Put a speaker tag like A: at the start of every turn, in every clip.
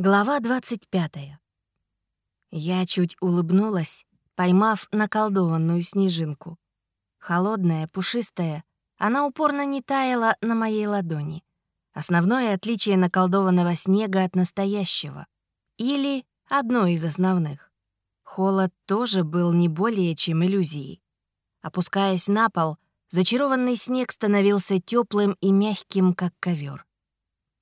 A: Глава 25. Я чуть улыбнулась, поймав наколдованную снежинку. Холодная, пушистая, она упорно не таяла на моей ладони. Основное отличие наколдованного снега от настоящего. Или одно из основных. Холод тоже был не более чем иллюзией. Опускаясь на пол, зачарованный снег становился теплым и мягким, как ковер.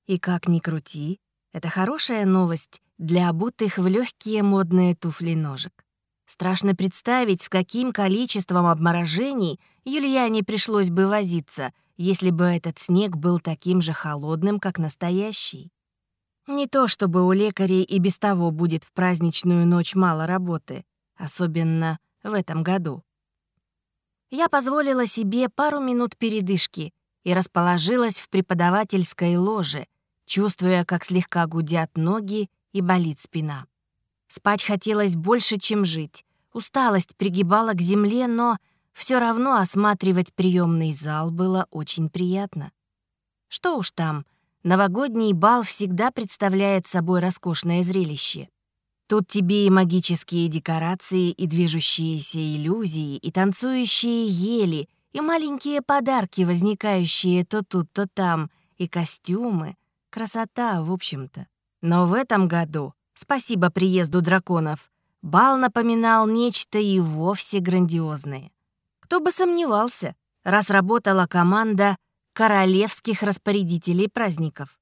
A: И как ни крути, это хорошая новость для обутых в легкие модные туфли ножек. Страшно представить, с каким количеством обморожений Юльяне пришлось бы возиться, если бы этот снег был таким же холодным, как настоящий. Не то чтобы у лекарей и без того будет в праздничную ночь мало работы, особенно в этом году. Я позволила себе пару минут передышки и расположилась в преподавательской ложе — чувствуя, как слегка гудят ноги и болит спина. Спать хотелось больше, чем жить. Усталость пригибала к земле, но все равно осматривать приемный зал было очень приятно. Что уж там, новогодний бал всегда представляет собой роскошное зрелище. Тут тебе и магические декорации, и движущиеся иллюзии, и танцующие ели, и маленькие подарки, возникающие то тут, то там, и костюмы — Красота, в общем-то. Но в этом году, спасибо приезду драконов, бал напоминал нечто и вовсе грандиозное. Кто бы сомневался, раз работала команда королевских распорядителей праздников.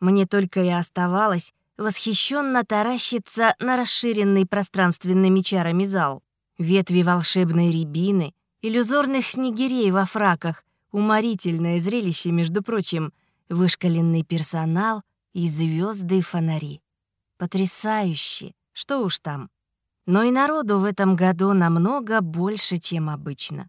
A: Мне только и оставалось восхищенно таращиться на расширенный пространственными чарами зал. Ветви волшебной рябины, иллюзорных снегирей во фраках, уморительное зрелище, между прочим — вышкаленный персонал и звезды и фонари. Потрясающе, что уж там. Но и народу в этом году намного больше, чем обычно.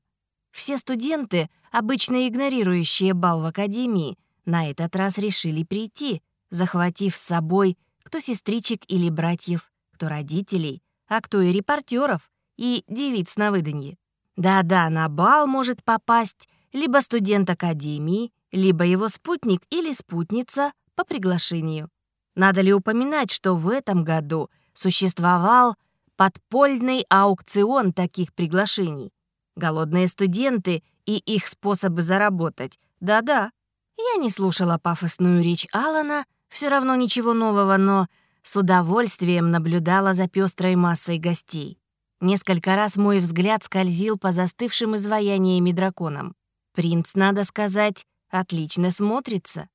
A: Все студенты, обычно игнорирующие бал в академии, на этот раз решили прийти, захватив с собой кто сестричек или братьев, кто родителей, а кто и репортеров, и девиц на выданье. Да-да, на бал может попасть либо студент академии, либо его спутник или спутница по приглашению. Надо ли упоминать, что в этом году существовал подпольный аукцион таких приглашений? Голодные студенты и их способы заработать. Да-да. Я не слушала пафосную речь Алана, все равно ничего нового, но с удовольствием наблюдала за пестрой массой гостей. Несколько раз мой взгляд скользил по застывшим изваяниям драконам. Принц, надо сказать, отлично смотрится.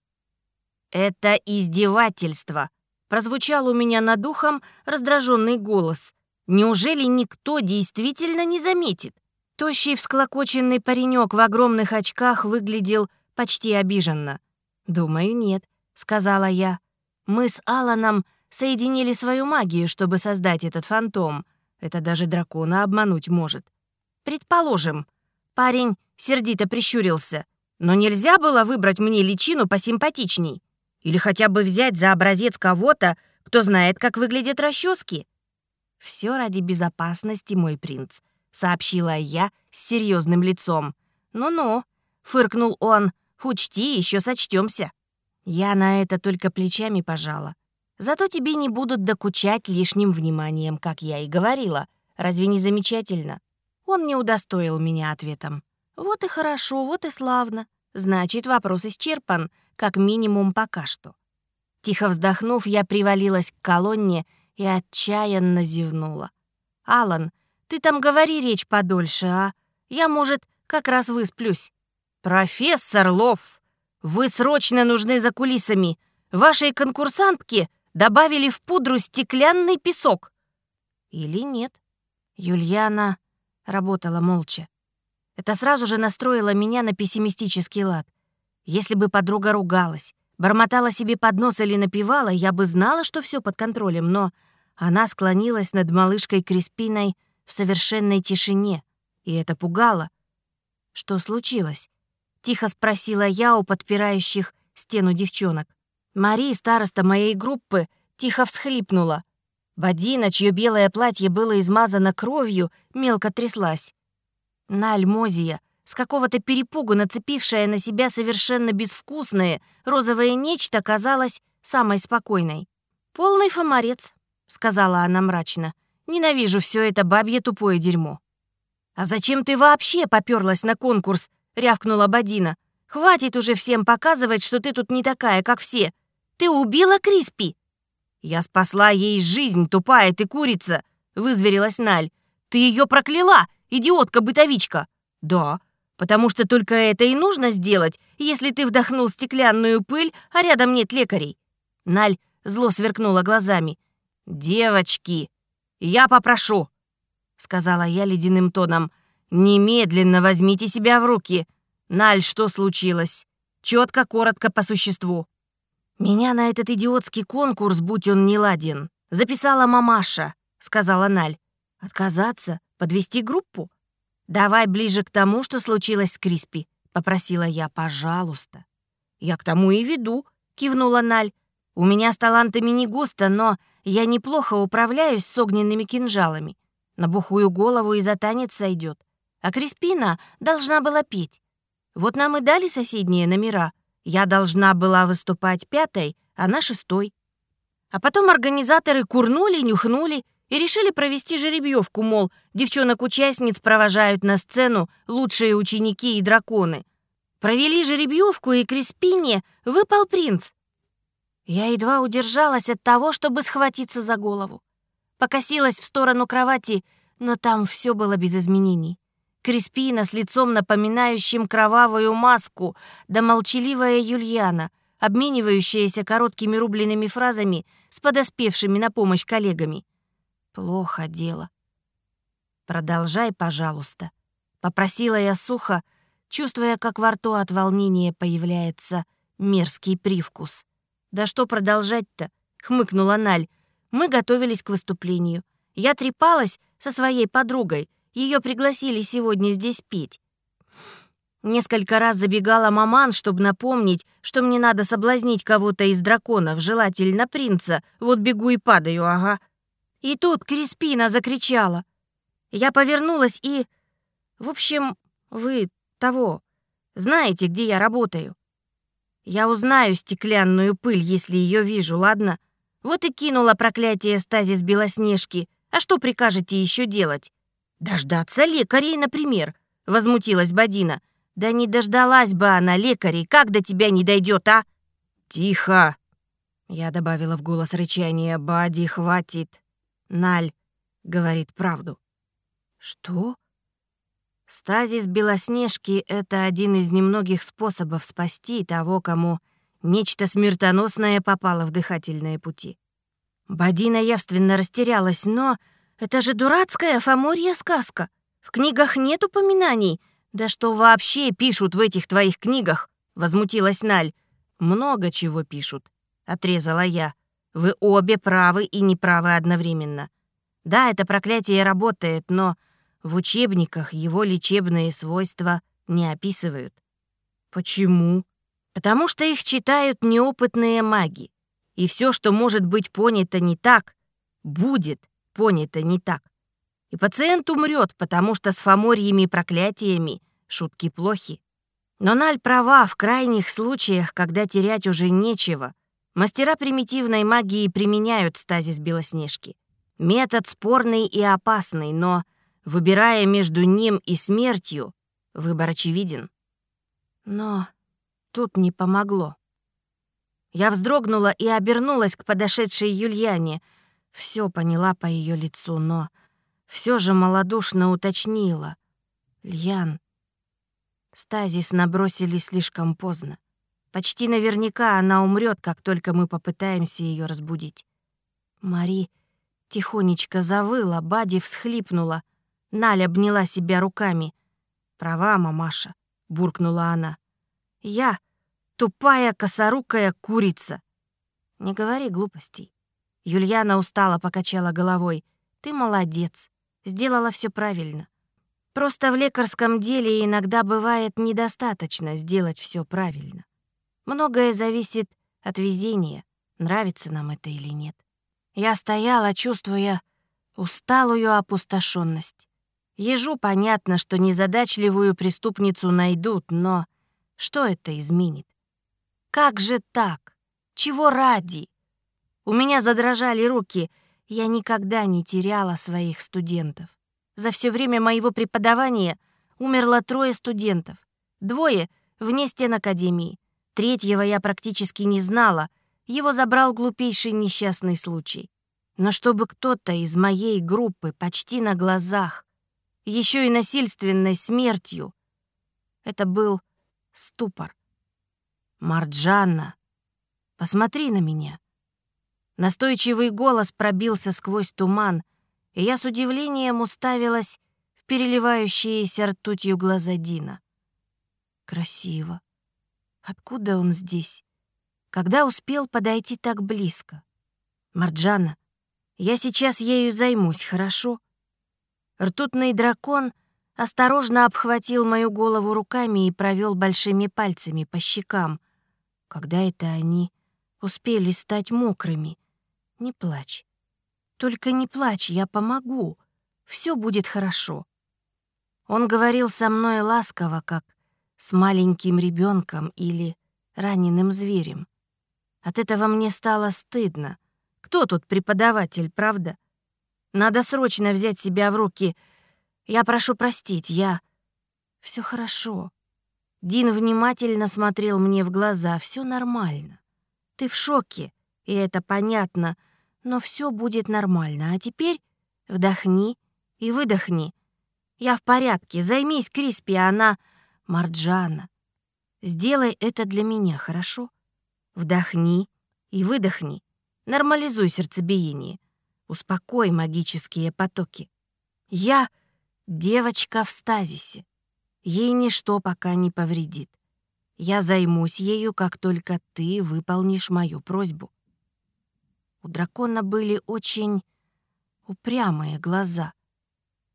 A: «Это издевательство!» — прозвучал у меня над ухом раздраженный голос. «Неужели никто действительно не заметит?» Тощий всклокоченный паренек в огромных очках выглядел почти обиженно. «Думаю, нет», — сказала я. «Мы с Аланом соединили свою магию, чтобы создать этот фантом. Это даже дракона обмануть может. Предположим». Парень сердито прищурился. Но нельзя было выбрать мне личину посимпатичней? Или хотя бы взять за образец кого-то, кто знает, как выглядят расчески? Все ради безопасности, мой принц», — сообщила я с серьезным лицом. «Ну-ну», — фыркнул он, — «учти, еще сочтемся». Я на это только плечами пожала. Зато тебе не будут докучать лишним вниманием, как я и говорила. Разве не замечательно? Он не удостоил меня ответом. Вот и хорошо, вот и славно. Значит, вопрос исчерпан, как минимум пока что. Тихо вздохнув, я привалилась к колонне и отчаянно зевнула. «Алан, ты там говори речь подольше, а? Я, может, как раз высплюсь». «Профессор Лов, вы срочно нужны за кулисами. Вашей конкурсантке добавили в пудру стеклянный песок». «Или нет?» Юльяна работала молча. Это сразу же настроило меня на пессимистический лад. Если бы подруга ругалась, бормотала себе под нос или напевала, я бы знала, что все под контролем, но она склонилась над малышкой Криспиной в совершенной тишине, и это пугало. «Что случилось?» — тихо спросила я у подпирающих стену девчонок. Мари, староста моей группы, тихо всхлипнула. Бадина, чье белое платье было измазано кровью, мелко тряслась. На Альмозия, с какого-то перепугу нацепившая на себя совершенно безвкусное розовое нечто, казалось самой спокойной. «Полный фоморец», — сказала она мрачно. «Ненавижу все это бабье тупое дерьмо». «А зачем ты вообще попёрлась на конкурс?» — рявкнула Бадина. «Хватит уже всем показывать, что ты тут не такая, как все. Ты убила Криспи!» «Я спасла ей жизнь, тупая ты курица!» — вызверилась Наль. «Ты ее прокляла, идиотка-бытовичка!» «Да, потому что только это и нужно сделать, если ты вдохнул стеклянную пыль, а рядом нет лекарей». Наль зло сверкнула глазами. «Девочки, я попрошу», — сказала я ледяным тоном. «Немедленно возьмите себя в руки. Наль, что случилось? Четко, коротко, по существу». «Меня на этот идиотский конкурс, будь он не ладен, записала мамаша», — сказала Наль. «Отказаться? Подвести группу?» «Давай ближе к тому, что случилось с Криспи», — попросила я. «Пожалуйста». «Я к тому и веду», — кивнула Наль. «У меня с талантами не густо, но я неплохо управляюсь с огненными кинжалами. На бухую голову и за танец сойдет. А Криспина должна была петь. Вот нам и дали соседние номера — я должна была выступать пятой, она шестой. А потом организаторы курнули, нюхнули и решили провести жеребьевку, мол, девчонок-участниц провожают на сцену лучшие ученики и драконы. Провели жеребьевку, и Криспине выпал принц. Я едва удержалась от того, чтобы схватиться за голову. Покосилась в сторону кровати, но там все было без изменений. Криспина с лицом, напоминающим кровавую маску, да молчаливая Юльяна, обменивающаяся короткими рубленными фразами с подоспевшими на помощь коллегами. Плохо дело. «Продолжай, пожалуйста», — попросила я сухо, чувствуя, как во рту от волнения появляется мерзкий привкус. «Да что продолжать-то?» — хмыкнула Наль. «Мы готовились к выступлению. Я трепалась со своей подругой, ее пригласили сегодня здесь петь. Несколько раз забегала маман, чтобы напомнить, что мне надо соблазнить кого-то из драконов, желательно принца. Вот бегу и падаю, ага. И тут Криспина закричала. Я повернулась и... В общем, вы того... Знаете, где я работаю? Я узнаю стеклянную пыль, если ее вижу, ладно? Вот и кинула проклятие стазис Белоснежки. А что прикажете еще делать? «Дождаться лекарей, например», — возмутилась Бадина. «Да не дождалась бы она лекарей, как до тебя не дойдет, а?» «Тихо!» — я добавила в голос рычания. «Бади, хватит!» «Наль говорит правду». «Что?» Стазис Белоснежки — это один из немногих способов спасти того, кому нечто смертоносное попало в дыхательные пути. Бадина явственно растерялась, но это же дурацкая фаморья сказка. В книгах нет упоминаний. Да что вообще пишут в этих твоих книгах? Возмутилась Наль. Много чего пишут, отрезала я. Вы обе правы и неправы одновременно. Да, это проклятие работает, но в учебниках его лечебные свойства не описывают. Почему? Потому что их читают неопытные маги. И все, что может быть понято не так, будет понято не так. И пациент умрет, потому что с фаморьями и проклятиями шутки плохи. Но Наль права, в крайних случаях, когда терять уже нечего, мастера примитивной магии применяют стазис Белоснежки. Метод спорный и опасный, но, выбирая между ним и смертью, выбор очевиден. Но тут не помогло. Я вздрогнула и обернулась к подошедшей Юльяне — все поняла по ее лицу, но все же малодушно уточнила. «Льян, стазис набросили слишком поздно. Почти наверняка она умрет, как только мы попытаемся ее разбудить». Мари тихонечко завыла, Бади всхлипнула. Наля обняла себя руками. «Права, мамаша», — буркнула она. «Я тупая косорукая курица». «Не говори глупостей. Юльяна устало покачала головой. «Ты молодец. Сделала все правильно. Просто в лекарском деле иногда бывает недостаточно сделать все правильно. Многое зависит от везения, нравится нам это или нет. Я стояла, чувствуя усталую опустошенность. Ежу понятно, что незадачливую преступницу найдут, но что это изменит? Как же так? Чего ради? У меня задрожали руки. Я никогда не теряла своих студентов. За все время моего преподавания умерло трое студентов. Двое вне стен академии. Третьего я практически не знала. Его забрал глупейший несчастный случай. Но чтобы кто-то из моей группы почти на глазах, еще и насильственной смертью, это был ступор. «Марджанна, посмотри на меня». Настойчивый голос пробился сквозь туман, и я с удивлением уставилась в переливающиеся ртутью глаза Дина. Красиво. Откуда он здесь? Когда успел подойти так близко? Марджана, я сейчас ею займусь, хорошо? Ртутный дракон осторожно обхватил мою голову руками и провел большими пальцами по щекам. Когда это они успели стать мокрыми? Не плачь. Только не плачь, я помогу. Все будет хорошо. Он говорил со мной ласково, как с маленьким ребенком или раненым зверем. От этого мне стало стыдно. Кто тут преподаватель, правда? Надо срочно взять себя в руки. Я прошу простить, я... Все хорошо. Дин внимательно смотрел мне в глаза. Все нормально. Ты в шоке, и это понятно, но все будет нормально. А теперь вдохни и выдохни. Я в порядке. Займись Криспи, она... Марджана, сделай это для меня, хорошо? Вдохни и выдохни. Нормализуй сердцебиение. Успокой магические потоки. Я девочка в стазисе. Ей ничто пока не повредит. Я займусь ею, как только ты выполнишь мою просьбу. У дракона были очень упрямые глаза —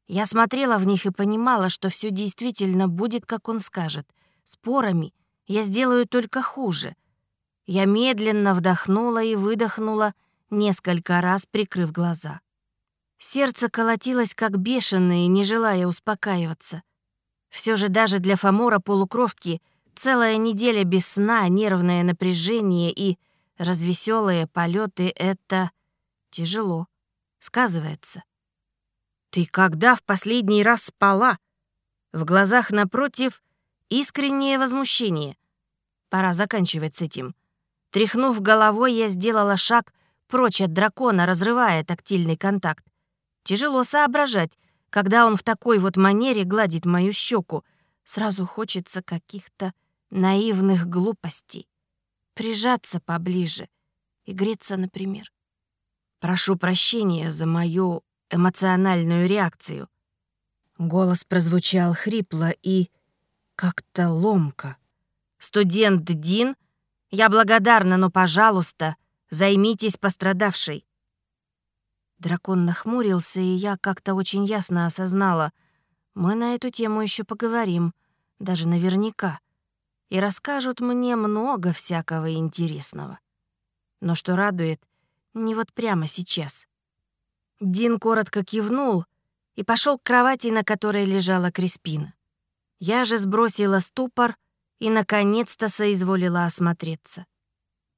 A: я смотрела в них и понимала, что все действительно будет, как он скажет. Спорами я сделаю только хуже. Я медленно вдохнула и выдохнула, несколько раз прикрыв глаза. Сердце колотилось как бешеное, не желая успокаиваться. Все же даже для Фомора полукровки целая неделя без сна, нервное напряжение и развеселые полеты — это тяжело. Сказывается. «Ты когда в последний раз спала?» В глазах напротив искреннее возмущение. Пора заканчивать с этим. Тряхнув головой, я сделала шаг прочь от дракона, разрывая тактильный контакт. Тяжело соображать, когда он в такой вот манере гладит мою щеку. Сразу хочется каких-то наивных глупостей. Прижаться поближе и греться, например. Прошу прощения за мою эмоциональную реакцию. Голос прозвучал хрипло и как-то ломко. «Студент Дин, я благодарна, но, пожалуйста, займитесь пострадавшей». Дракон нахмурился, и я как-то очень ясно осознала, мы на эту тему еще поговорим, даже наверняка, и расскажут мне много всякого интересного. Но что радует, не вот прямо сейчас. Дин коротко кивнул и пошел к кровати, на которой лежала Криспина. Я же сбросила ступор и, наконец-то, соизволила осмотреться.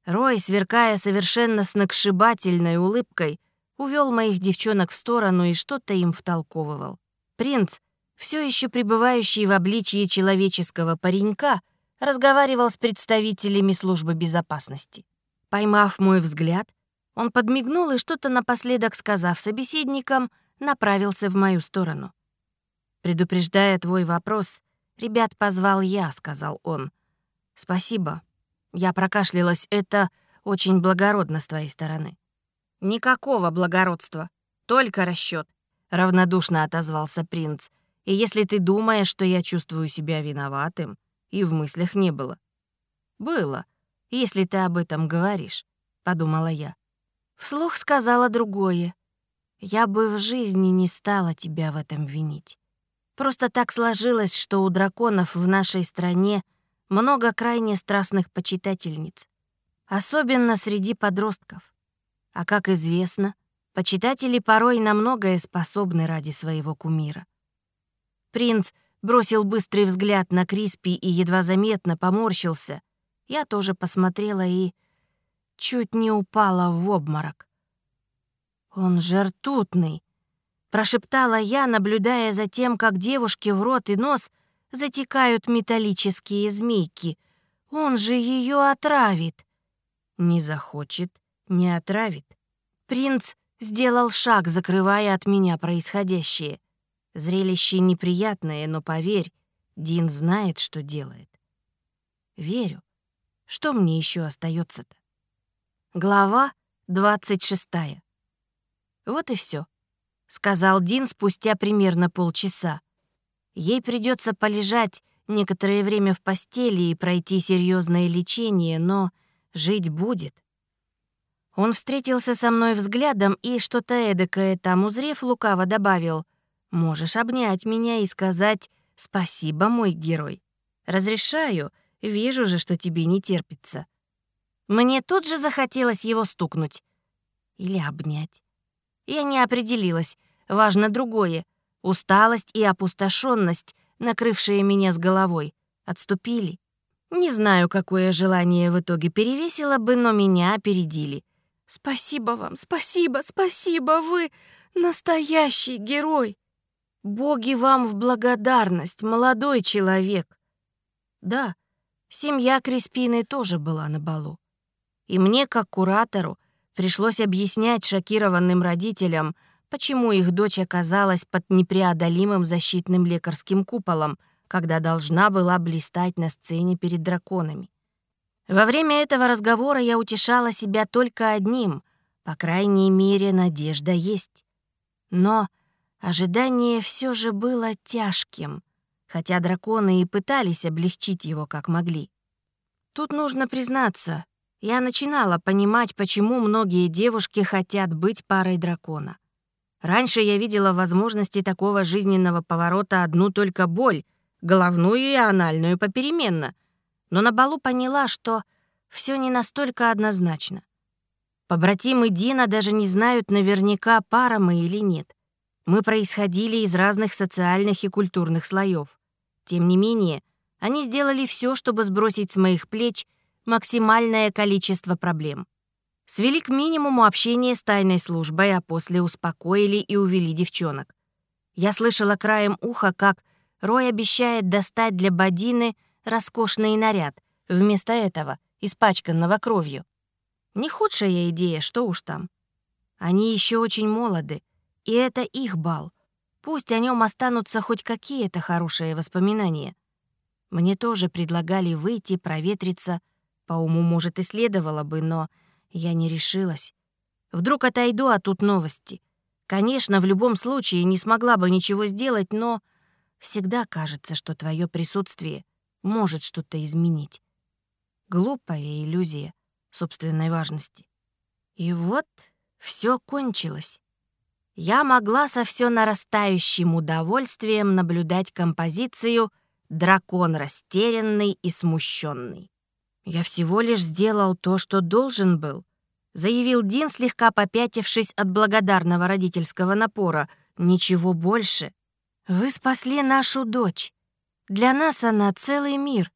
A: Рой, сверкая совершенно сногсшибательной улыбкой, увел моих девчонок в сторону и что-то им втолковывал. Принц, все еще пребывающий в обличье человеческого паренька, разговаривал с представителями службы безопасности. Поймав мой взгляд, он подмигнул и что-то напоследок сказав собеседникам, направился в мою сторону. «Предупреждая твой вопрос, ребят позвал я», — сказал он. «Спасибо». Я прокашлялась. «Это очень благородно с твоей стороны». «Никакого благородства, только расчет, равнодушно отозвался принц. «И если ты думаешь, что я чувствую себя виноватым, и в мыслях не было». «Было, если ты об этом говоришь», — подумала я. Вслух сказала другое. «Я бы в жизни не стала тебя в этом винить. Просто так сложилось, что у драконов в нашей стране много крайне страстных почитательниц. Особенно среди подростков. А как известно, почитатели порой на многое способны ради своего кумира. Принц бросил быстрый взгляд на Криспи и едва заметно поморщился. Я тоже посмотрела и чуть не упала в обморок. «Он же ртутный», — прошептала я, наблюдая за тем, как девушке в рот и нос затекают металлические змейки. «Он же ее отравит». «Не захочет, не отравит». Принц сделал шаг, закрывая от меня происходящее. Зрелище неприятное, но поверь, Дин знает, что делает. Верю. Что мне еще остается-то? Глава 26. Вот и все, сказал Дин спустя примерно полчаса. Ей придется полежать некоторое время в постели и пройти серьезное лечение, но жить будет. Он встретился со мной взглядом и, что-то эдакое там узрев, лукаво добавил, «Можешь обнять меня и сказать «Спасибо, мой герой». Разрешаю, вижу же, что тебе не терпится». Мне тут же захотелось его стукнуть. Или обнять. Я не определилась. Важно другое. Усталость и опустошенность, накрывшие меня с головой, отступили. Не знаю, какое желание в итоге перевесило бы, но меня опередили. «Спасибо вам, спасибо, спасибо, вы настоящий герой! Боги вам в благодарность, молодой человек!» Да, семья Криспины тоже была на балу. И мне, как куратору, пришлось объяснять шокированным родителям, почему их дочь оказалась под непреодолимым защитным лекарским куполом, когда должна была блистать на сцене перед драконами. Во время этого разговора я утешала себя только одним, по крайней мере, надежда есть. Но ожидание все же было тяжким, хотя драконы и пытались облегчить его как могли. Тут нужно признаться, я начинала понимать, почему многие девушки хотят быть парой дракона. Раньше я видела возможности такого жизненного поворота одну только боль, головную и анальную попеременно, но на балу поняла, что все не настолько однозначно. Побратимы Дина даже не знают наверняка, пара мы или нет. Мы происходили из разных социальных и культурных слоев. Тем не менее, они сделали все, чтобы сбросить с моих плеч — максимальное количество проблем. Свели к минимуму общение с тайной службой, а после успокоили и увели девчонок. Я слышала краем уха, как Рой обещает достать для Бадины роскошный наряд, вместо этого испачканного кровью. Не худшая идея, что уж там. Они еще очень молоды, и это их бал. Пусть о нем останутся хоть какие-то хорошие воспоминания. Мне тоже предлагали выйти, проветриться, по уму, может, и следовало бы, но я не решилась. Вдруг отойду, а тут новости. Конечно, в любом случае не смогла бы ничего сделать, но всегда кажется, что твое присутствие может что-то изменить. Глупая иллюзия собственной важности. И вот все кончилось. Я могла со все нарастающим удовольствием наблюдать композицию «Дракон растерянный и смущенный». «Я всего лишь сделал то, что должен был», — заявил Дин, слегка попятившись от благодарного родительского напора. «Ничего больше. Вы спасли нашу дочь. Для нас она целый мир.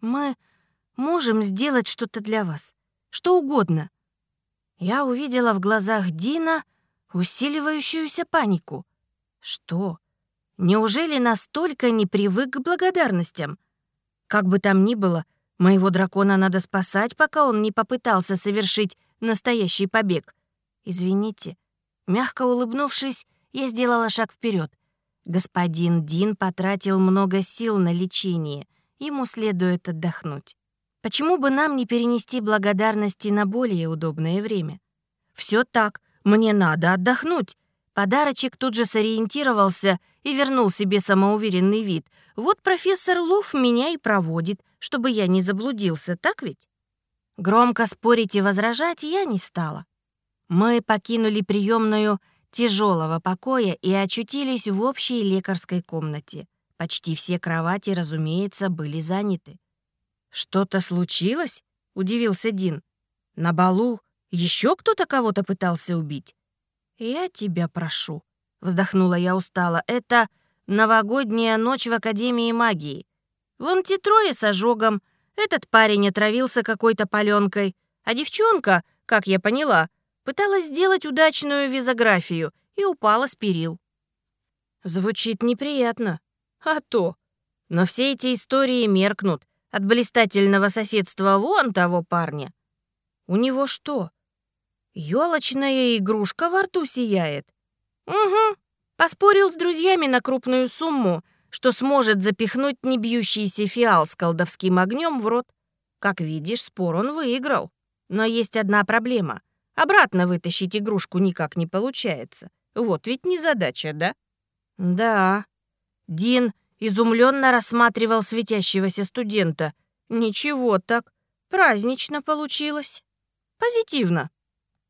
A: Мы можем сделать что-то для вас. Что угодно». Я увидела в глазах Дина усиливающуюся панику. «Что? Неужели настолько не привык к благодарностям? Как бы там ни было, — Моего дракона надо спасать, пока он не попытался совершить настоящий побег. Извините. Мягко улыбнувшись, я сделала шаг вперед. Господин Дин потратил много сил на лечение. Ему следует отдохнуть. Почему бы нам не перенести благодарности на более удобное время? Все так, мне надо отдохнуть. Подарочек тут же сориентировался и вернул себе самоуверенный вид. Вот профессор Лов меня и проводит, чтобы я не заблудился, так ведь? Громко спорить и возражать я не стала. Мы покинули приемную тяжелого покоя и очутились в общей лекарской комнате. Почти все кровати, разумеется, были заняты. «Что-то случилось?» — удивился Дин. «На балу еще кто-то кого-то пытался убить?» «Я тебя прошу», — вздохнула я устало. «Это новогодняя ночь в Академии магии. Вон те трое с ожогом, этот парень отравился какой-то паленкой, А девчонка, как я поняла, пыталась сделать удачную визографию и упала с перил. Звучит неприятно. А то. Но все эти истории меркнут от блистательного соседства вон того парня. У него что, елочная игрушка во рту сияет? Угу. Поспорил с друзьями на крупную сумму, что сможет запихнуть небьющийся фиал с колдовским огнем в рот. Как видишь, спор он выиграл. Но есть одна проблема. Обратно вытащить игрушку никак не получается. Вот ведь не задача, да? Да. Дин изумленно рассматривал светящегося студента. Ничего так. Празднично получилось. Позитивно.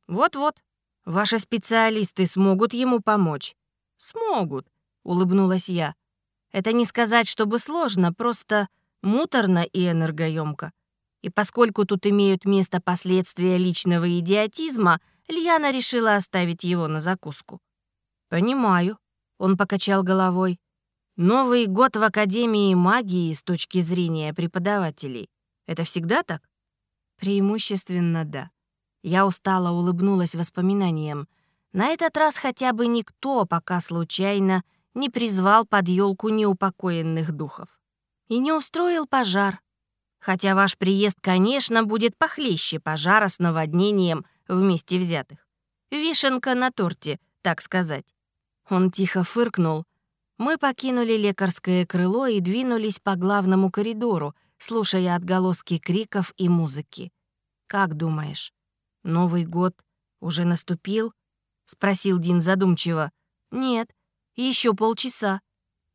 A: Вот-вот. Ваши специалисты смогут ему помочь? Смогут, улыбнулась я. Это не сказать, чтобы сложно, просто муторно и энергоемко. И поскольку тут имеют место последствия личного идиотизма, Льяна решила оставить его на закуску. «Понимаю», — он покачал головой. «Новый год в Академии магии с точки зрения преподавателей. Это всегда так?» «Преимущественно да». Я устало улыбнулась воспоминаниям. На этот раз хотя бы никто пока случайно не призвал под елку неупокоенных духов. И не устроил пожар. Хотя ваш приезд, конечно, будет похлеще пожара с наводнением вместе взятых. Вишенка на торте, так сказать. Он тихо фыркнул. Мы покинули лекарское крыло и двинулись по главному коридору, слушая отголоски криков и музыки. «Как думаешь, Новый год уже наступил?» — спросил Дин задумчиво. «Нет, еще полчаса».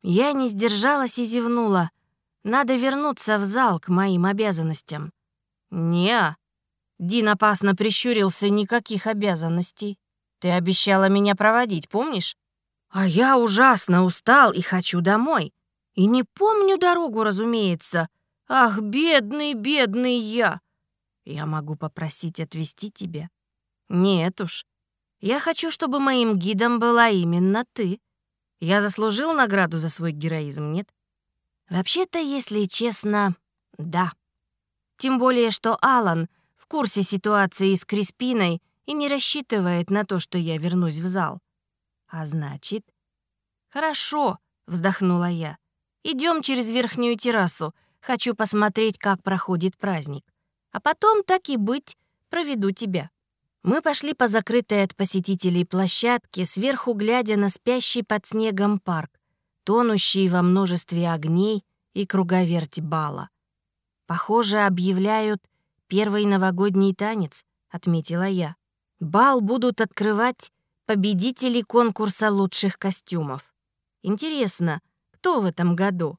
A: Я не сдержалась и зевнула. Надо вернуться в зал к моим обязанностям. не Дин опасно прищурился, никаких обязанностей. Ты обещала меня проводить, помнишь? А я ужасно устал и хочу домой. И не помню дорогу, разумеется. Ах, бедный, бедный я. Я могу попросить отвезти тебя? Нет уж. Я хочу, чтобы моим гидом была именно ты. Я заслужил награду за свой героизм, нет? Вообще-то, если честно, да. Тем более, что Алан в курсе ситуации с Криспиной и не рассчитывает на то, что я вернусь в зал. А значит... Хорошо, вздохнула я. Идем через верхнюю террасу. Хочу посмотреть, как проходит праздник. А потом, так и быть, проведу тебя. Мы пошли по закрытой от посетителей площадке, сверху глядя на спящий под снегом парк, тонущий во множестве огней и круговерть бала. «Похоже, объявляют первый новогодний танец», — отметила я. «Бал будут открывать победители конкурса лучших костюмов. Интересно, кто в этом году?»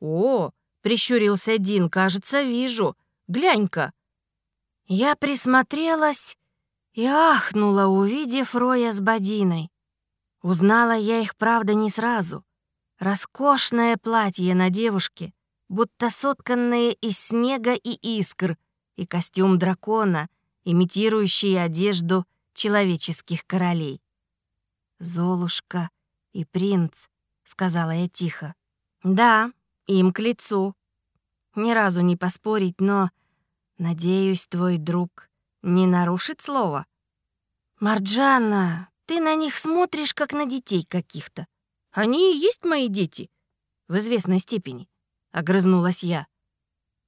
A: «О!» — прищурился Дин, «кажется, вижу. Глянь-ка!» Я присмотрелась и ахнула, увидев Роя с Бодиной. Узнала я их, правда, не сразу. Роскошное платье на девушке, будто сотканное из снега и искр, и костюм дракона, имитирующий одежду человеческих королей. «Золушка и принц», — сказала я тихо. «Да, им к лицу. Ни разу не поспорить, но, надеюсь, твой друг не нарушит слово». «Марджанна, ты на них смотришь, как на детей каких-то. Они и есть мои дети. В известной степени», — огрызнулась я.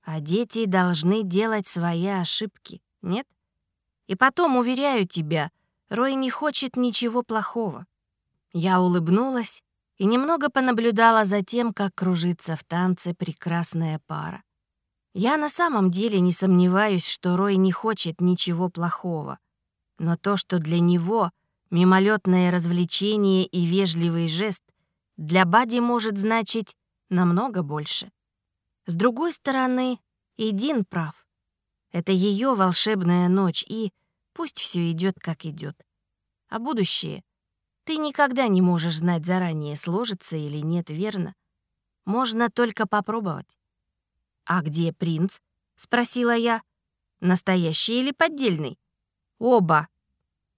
A: «А дети должны делать свои ошибки, нет? И потом, уверяю тебя, Рой не хочет ничего плохого». Я улыбнулась и немного понаблюдала за тем, как кружится в танце прекрасная пара. Я на самом деле не сомневаюсь, что Рой не хочет ничего плохого. Но то, что для него мимолетное развлечение и вежливый жест — для Бади может значить намного больше. С другой стороны, и Дин прав. Это ее волшебная ночь, и пусть все идет, как идет. А будущее? Ты никогда не можешь знать заранее, сложится или нет, верно? Можно только попробовать. «А где принц?» — спросила я. «Настоящий или поддельный?» «Оба».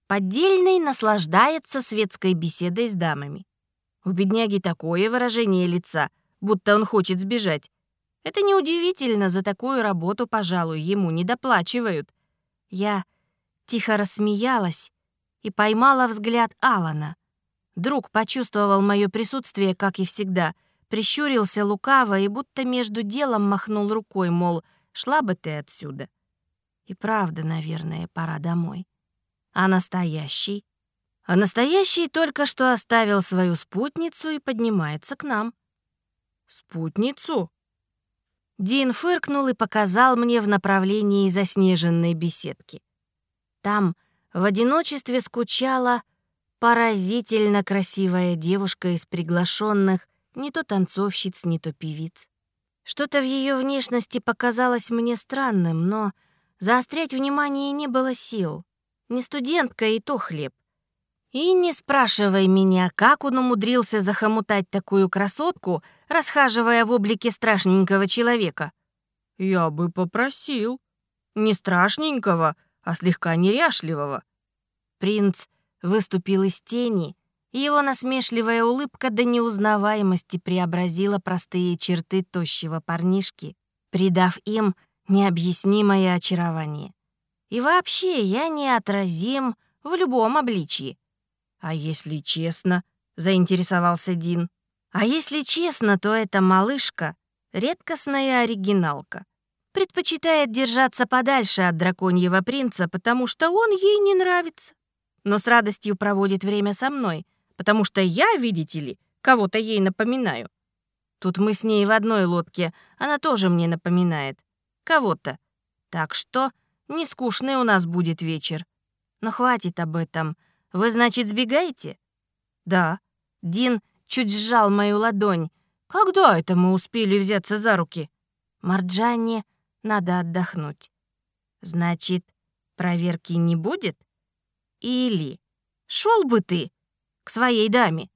A: Поддельный наслаждается светской беседой с дамами. У бедняги такое выражение лица, будто он хочет сбежать. Это неудивительно, за такую работу, пожалуй, ему не доплачивают. Я тихо рассмеялась и поймала взгляд Алана. Друг почувствовал мое присутствие, как и всегда, прищурился лукаво и будто между делом махнул рукой, мол, шла бы ты отсюда. И правда, наверное, пора домой. А настоящий? А настоящий только что оставил свою спутницу и поднимается к нам. Спутницу? Дин фыркнул и показал мне в направлении заснеженной беседки. Там в одиночестве скучала поразительно красивая девушка из приглашенных, не то танцовщиц, не то певиц. Что-то в ее внешности показалось мне странным, но заострять внимание не было сил. Не студентка и то хлеб. И не спрашивай меня, как он умудрился захомутать такую красотку, расхаживая в облике страшненького человека. Я бы попросил. Не страшненького, а слегка неряшливого. Принц выступил из тени, его насмешливая улыбка до неузнаваемости преобразила простые черты тощего парнишки, придав им необъяснимое очарование. И вообще я неотразим в любом обличье. «А если честно?» — заинтересовался Дин. «А если честно, то эта малышка — редкостная оригиналка. Предпочитает держаться подальше от драконьего принца, потому что он ей не нравится. Но с радостью проводит время со мной, потому что я, видите ли, кого-то ей напоминаю. Тут мы с ней в одной лодке, она тоже мне напоминает. Кого-то. Так что не скучный у нас будет вечер. Но хватит об этом. Вы, значит, сбегаете? Да. Дин чуть сжал мою ладонь. Когда это мы успели взяться за руки? Марджане надо отдохнуть. Значит, проверки не будет? Или шел бы ты своей даме?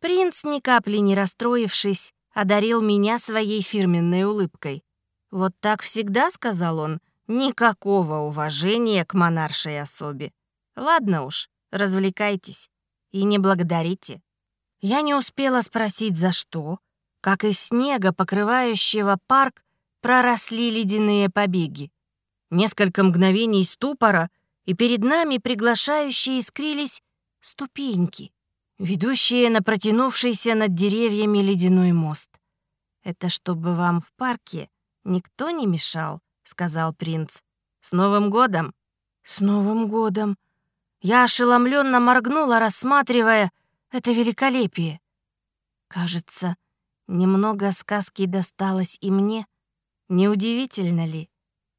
A: Принц, ни капли не расстроившись, одарил меня своей фирменной улыбкой. «Вот так всегда», — сказал он, — «никакого уважения к монаршей особе. Ладно уж, Развлекайтесь и не благодарите. Я не успела спросить, за что, как из снега, покрывающего парк, проросли ледяные побеги. Несколько мгновений ступора, и перед нами приглашающие искрились ступеньки, ведущие на протянувшийся над деревьями ледяной мост. «Это чтобы вам в парке никто не мешал», — сказал принц. «С Новым годом!» «С Новым годом!» Я ошеломленно моргнула, рассматривая это великолепие. Кажется, немного сказки досталось и мне. Неудивительно ли?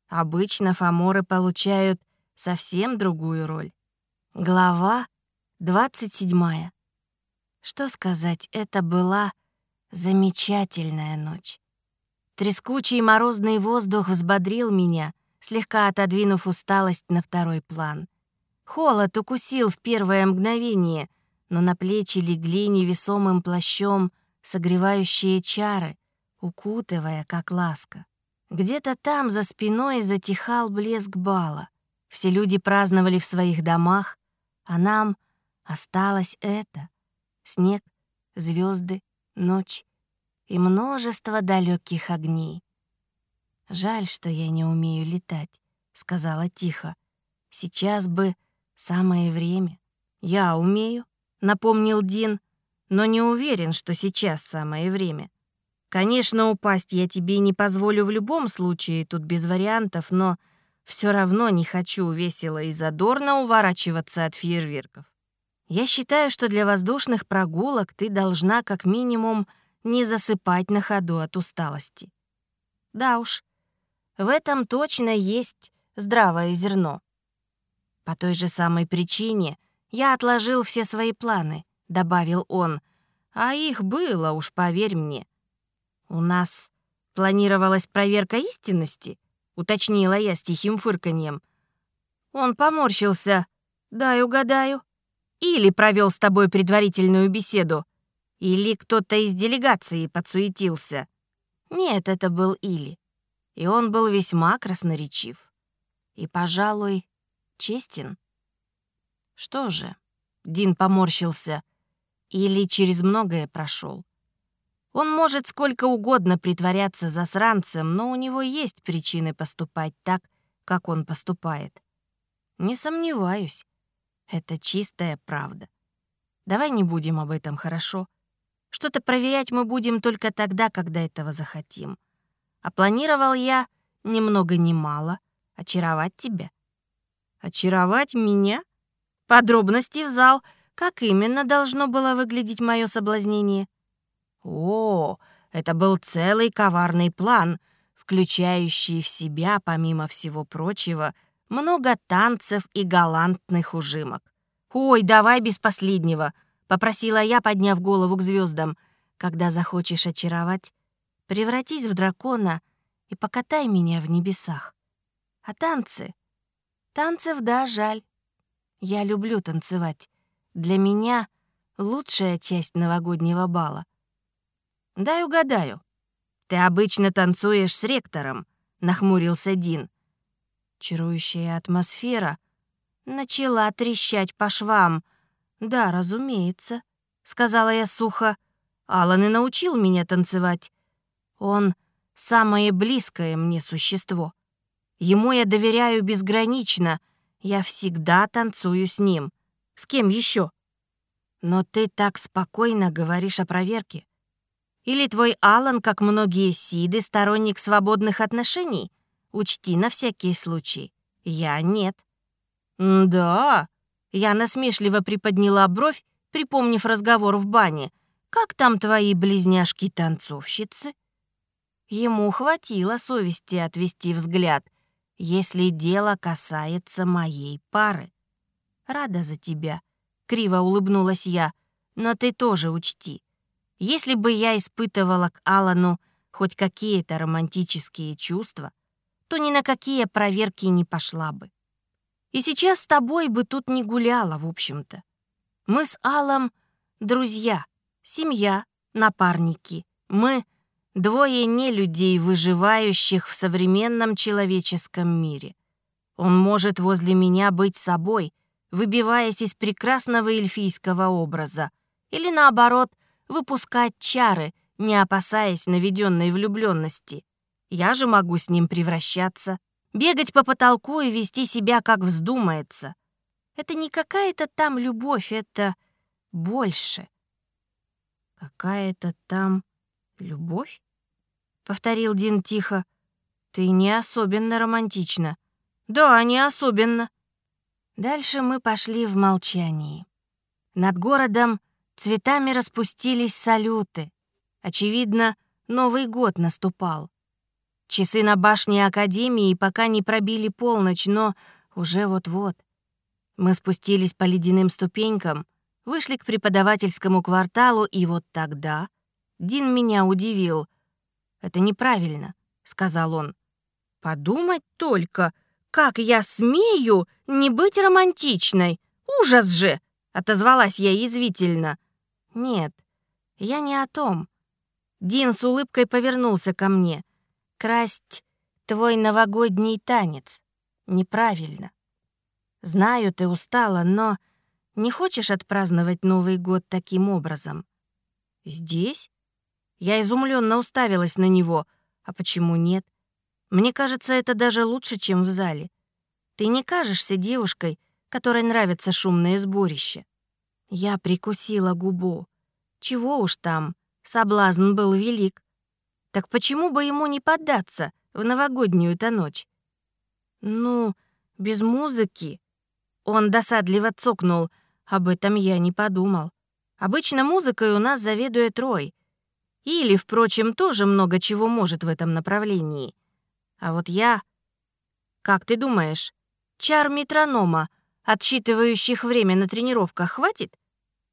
A: Обычно фаморы получают совсем другую роль. Глава 27. Что сказать, это была замечательная ночь. Трескучий морозный воздух взбодрил меня, слегка отодвинув усталость на второй план. Холод укусил в первое мгновение, но на плечи легли невесомым плащом согревающие чары, укутывая, как ласка. Где-то там за спиной затихал блеск бала. Все люди праздновали в своих домах, а нам осталось это — снег, звезды, ночь и множество далеких огней. «Жаль, что я не умею летать», — сказала тихо. «Сейчас бы «Самое время. Я умею», — напомнил Дин, «но не уверен, что сейчас самое время. Конечно, упасть я тебе не позволю в любом случае, тут без вариантов, но все равно не хочу весело и задорно уворачиваться от фейерверков. Я считаю, что для воздушных прогулок ты должна как минимум не засыпать на ходу от усталости. Да уж, в этом точно есть здравое зерно. По той же самой причине я отложил все свои планы, добавил он. А их было, уж поверь мне. У нас планировалась проверка истинности, уточнила я с тихим фырканьем. Он поморщился. Дай угадаю. Или провел с тобой предварительную беседу, или кто-то из делегации подсуетился. Нет, это был Или. И он был весьма красноречив. И, пожалуй, честен? Что же, Дин поморщился, или через многое прошел. Он может сколько угодно притворяться засранцем, но у него есть причины поступать так, как он поступает. Не сомневаюсь. Это чистая правда. Давай не будем об этом, хорошо? Что-то проверять мы будем только тогда, когда этого захотим. А планировал я, ни много ни мало, очаровать тебя. Очаровать меня? Подробности в зал. Как именно должно было выглядеть мое соблазнение? О, это был целый коварный план, включающий в себя, помимо всего прочего, много танцев и галантных ужимок. «Ой, давай без последнего», — попросила я, подняв голову к звездам. «Когда захочешь очаровать, превратись в дракона и покатай меня в небесах. А танцы? Танцев, да, жаль. Я люблю танцевать. Для меня лучшая часть новогоднего бала. Дай угадаю. Ты обычно танцуешь с ректором, нахмурился Дин. Чарующая атмосфера начала трещать по швам. Да, разумеется, сказала я сухо. Алан и научил меня танцевать. Он самое близкое мне существо. Ему я доверяю безгранично. Я всегда танцую с ним. С кем еще? Но ты так спокойно говоришь о проверке. Или твой Алан, как многие Сиды, сторонник свободных отношений? Учти на всякий случай. Я нет. Да. Я насмешливо приподняла бровь, припомнив разговор в бане. Как там твои близняшки-танцовщицы? Ему хватило совести отвести взгляд, если дело касается моей пары. Рада за тебя, криво улыбнулась я, но ты тоже учти. Если бы я испытывала к Алану хоть какие-то романтические чувства, то ни на какие проверки не пошла бы. И сейчас с тобой бы тут не гуляла, в общем-то. Мы с Алом друзья, семья, напарники. Мы — двое нелюдей, выживающих в современном человеческом мире. Он может возле меня быть собой, выбиваясь из прекрасного эльфийского образа, или, наоборот, выпускать чары, не опасаясь наведенной влюбленности. Я же могу с ним превращаться, бегать по потолку и вести себя, как вздумается. Это не какая-то там любовь, это больше. Какая-то там любовь? Повторил Дин тихо. Ты не особенно романтична. Да, не особенно. Дальше мы пошли в молчании. Над городом Цветами распустились салюты. Очевидно, Новый год наступал. Часы на башне Академии пока не пробили полночь, но уже вот-вот. Мы спустились по ледяным ступенькам, вышли к преподавательскому кварталу, и вот тогда Дин меня удивил. «Это неправильно», — сказал он. «Подумать только, как я смею не быть романтичной! Ужас же!» — отозвалась я язвительно. «Нет, я не о том». Дин с улыбкой повернулся ко мне. «Красть твой новогодний танец. Неправильно. Знаю, ты устала, но не хочешь отпраздновать Новый год таким образом?» «Здесь?» Я изумленно уставилась на него. «А почему нет? Мне кажется, это даже лучше, чем в зале. Ты не кажешься девушкой, которой нравится шумное сборище?» Я прикусила губу. Чего уж там, соблазн был велик. Так почему бы ему не поддаться в новогоднюю-то ночь? Ну, без музыки. Он досадливо цокнул. Об этом я не подумал. Обычно музыкой у нас заведует Рой. Или, впрочем, тоже много чего может в этом направлении. А вот я... Как ты думаешь, чар метронома, отсчитывающих время на тренировках, хватит?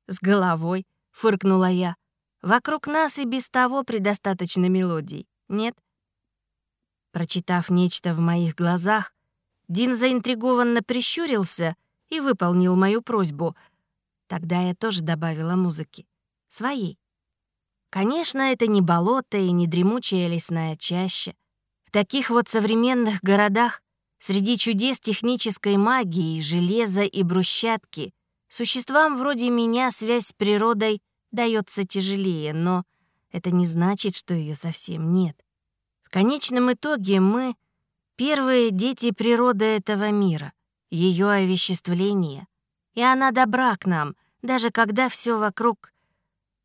A: «С головой», — фыркнула я. «Вокруг нас и без того предостаточно мелодий, нет?» Прочитав нечто в моих глазах, Дин заинтригованно прищурился и выполнил мою просьбу. Тогда я тоже добавила музыки. Своей. Конечно, это не болото и не дремучая лесная чаща. В таких вот современных городах, среди чудес технической магии, железа и брусчатки, Существам вроде меня связь с природой дается тяжелее, но это не значит, что ее совсем нет. В конечном итоге мы — первые дети природы этого мира, ее овеществление, и она добра к нам, даже когда все вокруг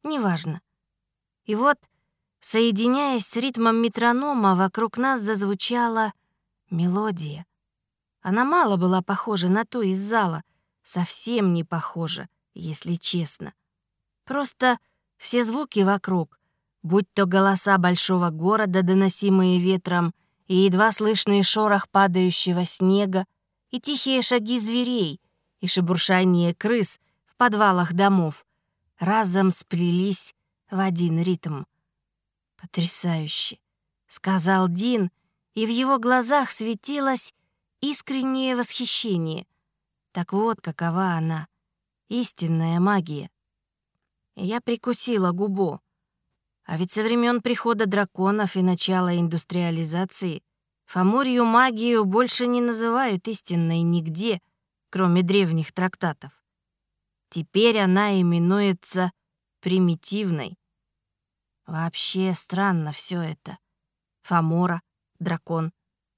A: неважно. И вот, соединяясь с ритмом метронома, вокруг нас зазвучала мелодия. Она мало была похожа на ту из зала, совсем не похожа, если честно. Просто все звуки вокруг, будь то голоса большого города, доносимые ветром, и едва слышный шорох падающего снега, и тихие шаги зверей, и шебуршание крыс в подвалах домов, разом сплелись в один ритм. «Потрясающе!» — сказал Дин, и в его глазах светилось искреннее восхищение. Так вот, какова она, истинная магия. Я прикусила губу. А ведь со времен прихода драконов и начала индустриализации Фоморью магию больше не называют истинной нигде, кроме древних трактатов. Теперь она именуется примитивной. Вообще странно все это. Фомора, дракон,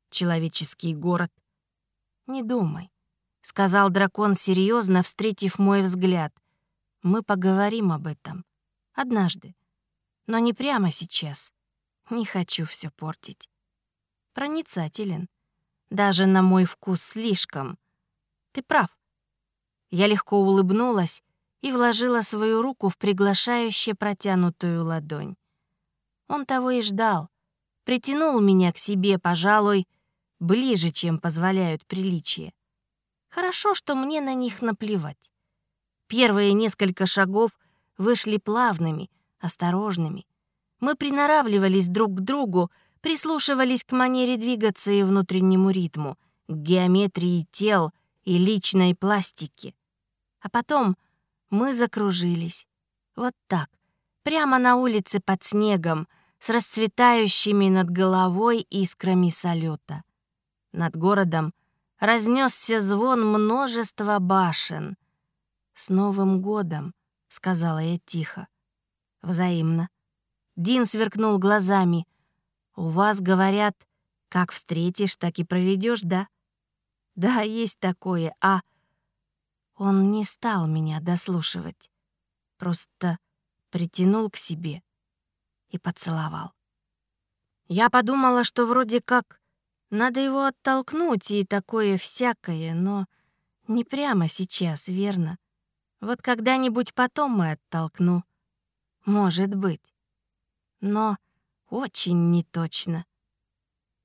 A: человеческий город. Не думай, сказал дракон серьезно, встретив мой взгляд. Мы поговорим об этом однажды, но не прямо сейчас. Не хочу все портить. Проницателен. Даже на мой вкус слишком. Ты прав. Я легко улыбнулась и вложила свою руку в приглашающе протянутую ладонь. Он того и ждал. Притянул меня к себе, пожалуй, ближе, чем позволяют приличия. Хорошо, что мне на них наплевать. Первые несколько шагов вышли плавными, осторожными. Мы приноравливались друг к другу, прислушивались к манере двигаться и внутреннему ритму, к геометрии тел и личной пластике. А потом мы закружились. Вот так, прямо на улице под снегом, с расцветающими над головой искрами салюта. Над городом разнесся звон множества башен — «С Новым годом!» — сказала я тихо. «Взаимно». Дин сверкнул глазами. «У вас, говорят, как встретишь, так и проведешь, да?» «Да, есть такое, а...» Он не стал меня дослушивать. Просто притянул к себе и поцеловал. Я подумала, что вроде как надо его оттолкнуть и такое всякое, но не прямо сейчас, верно? Вот когда-нибудь потом мы оттолкну. Может быть. Но очень неточно.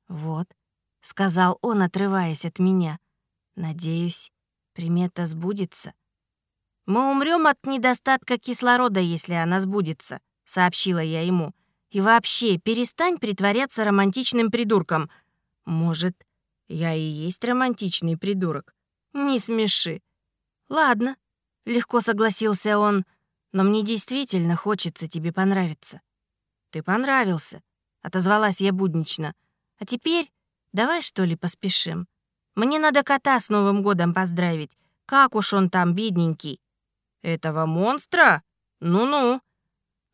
A: «Вот», — сказал он, отрываясь от меня. «Надеюсь, примета сбудется». «Мы умрем от недостатка кислорода, если она сбудется», — сообщила я ему. «И вообще, перестань притворяться романтичным придурком. Может, я и есть романтичный придурок? Не смеши. Ладно, Легко согласился он, но мне действительно хочется тебе понравиться. Ты понравился, отозвалась я буднично. А теперь давай что ли поспешим. Мне надо кота с Новым годом поздравить. Как уж он там, бедненький. Этого монстра? Ну-ну.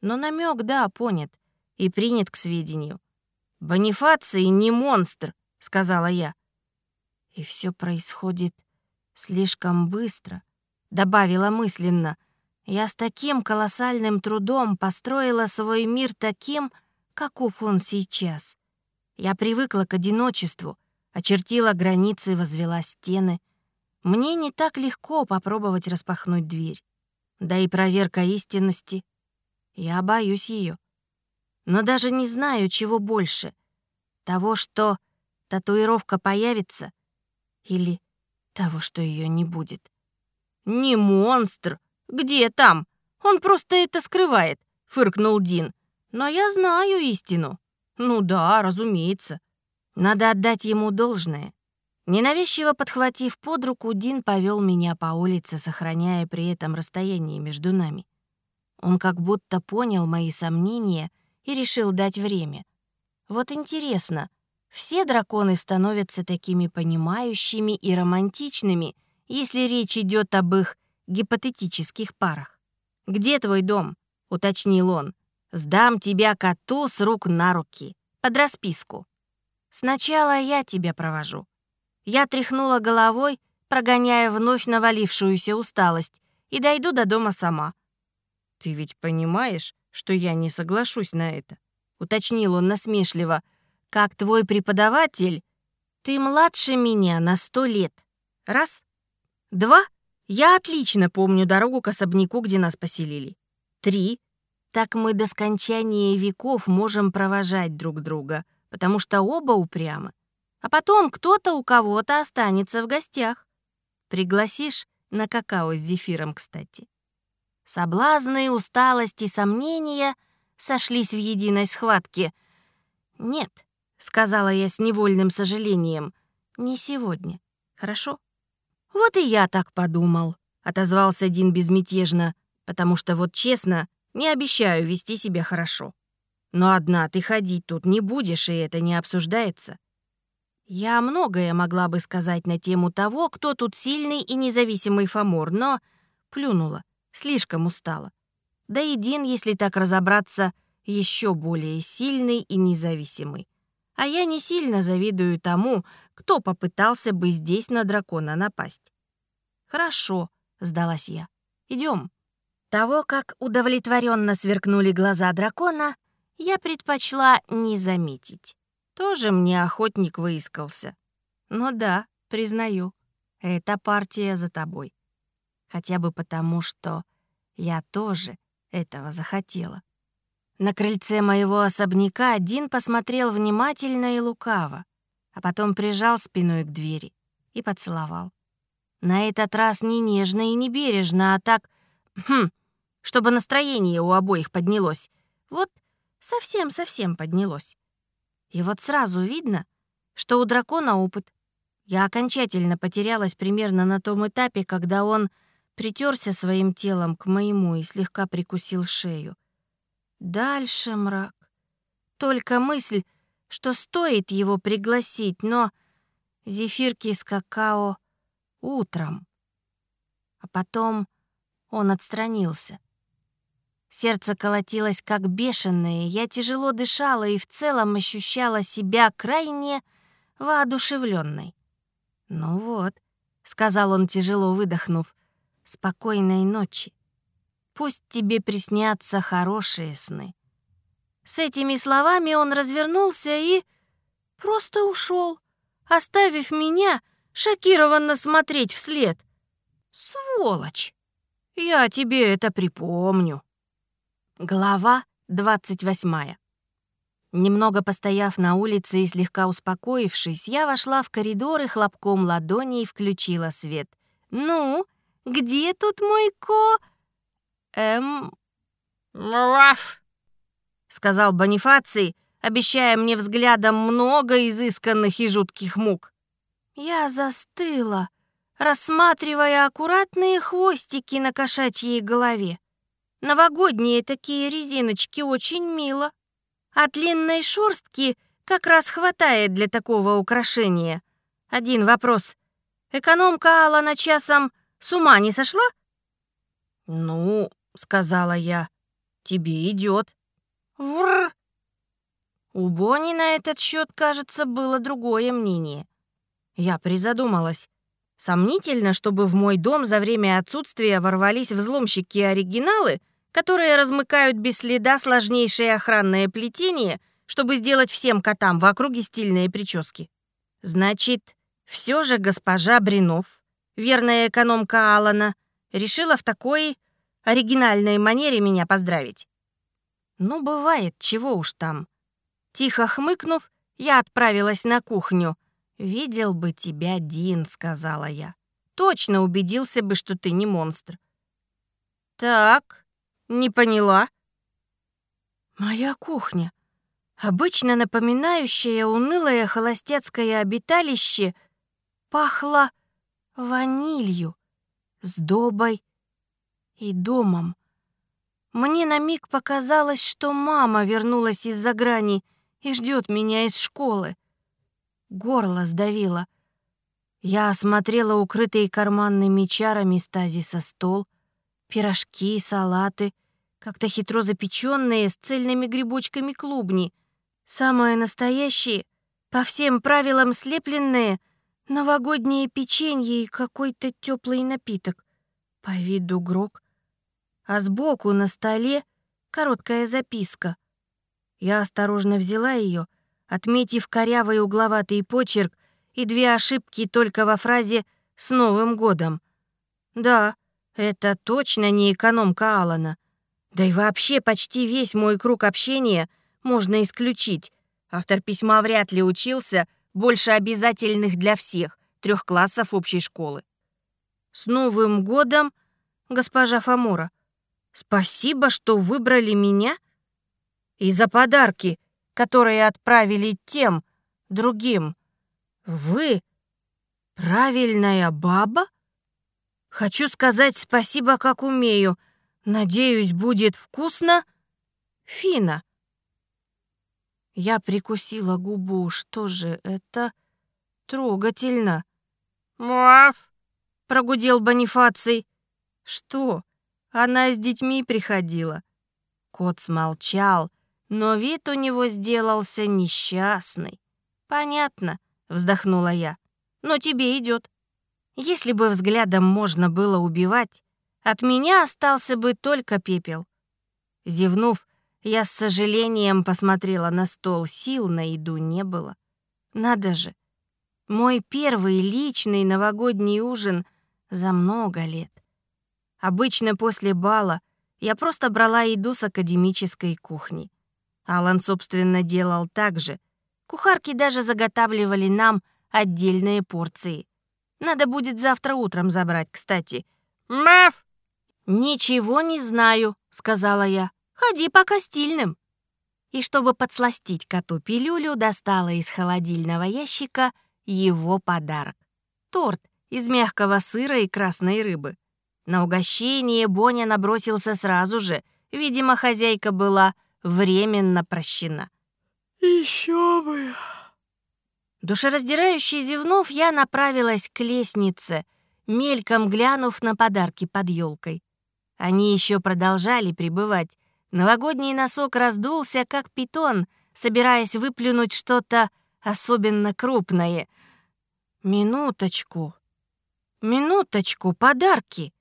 A: Но намек, да, понят и принят к сведению. Бонифаций не монстр, сказала я. И все происходит слишком быстро добавила мысленно. Я с таким колоссальным трудом построила свой мир таким, каков он сейчас. Я привыкла к одиночеству, очертила границы, возвела стены. Мне не так легко попробовать распахнуть дверь. Да и проверка истинности. Я боюсь ее. Но даже не знаю, чего больше. Того, что татуировка появится, или того, что ее не будет. «Не монстр! Где там? Он просто это скрывает», — фыркнул Дин. «Но я знаю истину». «Ну да, разумеется. Надо отдать ему должное». Ненавязчиво подхватив под руку, Дин повел меня по улице, сохраняя при этом расстояние между нами. Он как будто понял мои сомнения и решил дать время. Вот интересно, все драконы становятся такими понимающими и романтичными — если речь идет об их гипотетических парах. «Где твой дом?» — уточнил он. «Сдам тебя коту с рук на руки, под расписку. Сначала я тебя провожу». Я тряхнула головой, прогоняя вновь навалившуюся усталость, и дойду до дома сама.
B: «Ты ведь понимаешь, что я не соглашусь на это?»
A: — уточнил он насмешливо. «Как твой преподаватель, ты младше меня на сто лет. Раз. Два. Я отлично помню дорогу к особняку, где нас поселили. Три. Так мы до скончания веков можем провожать друг друга, потому что оба упрямы. А потом кто-то у кого-то останется в гостях. Пригласишь на какао с зефиром, кстати. Соблазны, усталость и сомнения сошлись в единой схватке. «Нет», — сказала я с невольным сожалением, — «не сегодня. Хорошо?» «Вот и я так подумал», — отозвался Дин безмятежно, «потому что вот честно, не обещаю вести себя хорошо. Но одна ты ходить тут не будешь, и это не обсуждается. Я многое могла бы сказать на тему того, кто тут сильный и независимый Фомор, но плюнула, слишком устала. Да и Дин, если так разобраться, еще более сильный и независимый. А я не сильно завидую тому, кто попытался бы здесь на дракона напасть. «Хорошо», — сдалась я. Идем. Того, как удовлетворенно сверкнули глаза дракона, я предпочла не заметить. Тоже мне охотник выискался. Но да, признаю, эта партия за тобой. Хотя бы потому, что я тоже этого захотела. На крыльце моего особняка один посмотрел внимательно и лукаво, а потом прижал спиной к двери и поцеловал. На этот раз не нежно и не бережно, а так, хм, чтобы настроение у обоих поднялось. Вот совсем-совсем поднялось. И вот сразу видно, что у дракона опыт. Я окончательно потерялась примерно на том этапе, когда он притерся своим телом к моему и слегка прикусил шею. Дальше мрак. Только мысль, что стоит его пригласить, но зефирки с какао утром. А потом он отстранился. Сердце колотилось как бешеное, я тяжело дышала и в целом ощущала себя крайне воодушевленной. «Ну вот», — сказал он, тяжело выдохнув, — «спокойной ночи. Пусть тебе приснятся хорошие сны». С этими словами он развернулся и просто ушел, оставив меня шокированно смотреть вслед. «Сволочь! Я тебе это припомню». Глава 28. Немного постояв на улице и слегка успокоившись, я вошла в коридор и хлопком ладоней включила свет. «Ну, где тут мой ко...» «Эм...» «Муаф!» — сказал Бонифаций, обещая мне взглядом много изысканных и жутких мук. Я застыла, рассматривая аккуратные хвостики на кошачьей голове. Новогодние такие резиночки очень мило. А длинной шорстки как раз хватает для такого украшения. Один вопрос. Экономка Алана часом с ума не сошла? «Ну, — сказала я, — тебе идет. Вр. У Бонни на этот счет, кажется, было другое мнение. Я призадумалась. Сомнительно, чтобы в мой дом за время отсутствия ворвались взломщики-оригиналы, которые размыкают без следа сложнейшее охранное плетение, чтобы сделать всем котам в округе стильные прически. Значит, все же госпожа Бринов, верная экономка Алана, решила в такой оригинальной манере меня поздравить. Ну, бывает, чего уж там. Тихо хмыкнув, я отправилась на кухню — «Видел бы тебя, Дин», — сказала я. «Точно убедился бы, что ты не монстр». «Так, не поняла». «Моя кухня, обычно напоминающая унылое холостяцкое обиталище, пахла ванилью, сдобой и домом. Мне на миг показалось, что мама вернулась из-за грани и ждет меня из школы. Горло сдавило. Я осмотрела укрытые карманными чарами стазиса стол, пирожки, салаты, как-то хитро запеченные с цельными грибочками клубни, самые настоящие, по всем правилам слепленные, новогоднее печенье и какой-то теплый напиток. По виду грок. А сбоку на столе короткая записка. Я осторожно взяла ее, отметив корявый угловатый почерк и две ошибки только во фразе «С Новым годом». Да, это точно не экономка Алана. Да и вообще почти весь мой круг общения можно исключить. Автор письма вряд ли учился больше обязательных для всех трех классов общей школы. С Новым годом, госпожа Фамура. Спасибо, что выбрали меня и за подарки, которые отправили тем, другим. Вы правильная баба? Хочу сказать спасибо, как умею. Надеюсь, будет вкусно. Фина. Я прикусила губу. Что же это? Трогательно. «Муаф!» — прогудел Бонифаций. «Что? Она с детьми приходила». Кот смолчал, но вид у него сделался несчастный. «Понятно», — вздохнула я. «Но тебе идет. Если бы взглядом можно было убивать, от меня остался бы только пепел». Зевнув, я с сожалением посмотрела на стол, сил на еду не было. Надо же, мой первый личный новогодний ужин за много лет. Обычно после бала я просто брала еду с академической кухни. Алан, собственно, делал так же. Кухарки даже заготавливали нам отдельные порции. Надо будет завтра утром забрать, кстати. «Маф!» «Ничего не знаю», — сказала я. Ходи пока стильным». И чтобы подсластить коту пилюлю, достала из холодильного ящика его подарок. Торт из мягкого сыра и красной рыбы. На угощение Боня набросился сразу же. Видимо, хозяйка была временно прощена.
B: «Еще бы!»
A: Душераздирающий зевнув, я направилась к лестнице, мельком глянув на подарки под елкой. Они еще продолжали пребывать Новогодний носок раздулся, как питон, собираясь выплюнуть что-то особенно крупное. Минуточку. Минуточку, подарки.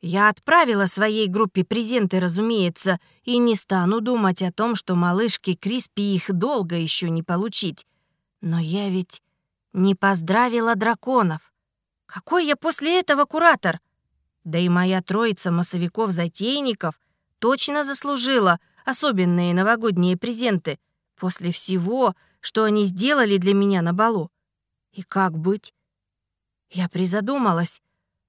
A: Я отправила своей группе презенты, разумеется, и не стану думать о том, что малышке Криспи их долго еще не получить. Но я ведь не поздравила драконов. Какой я после этого куратор? Да и моя троица массовиков-затейников — точно заслужила особенные новогодние презенты после всего, что они сделали для меня на балу. И как быть? Я призадумалась.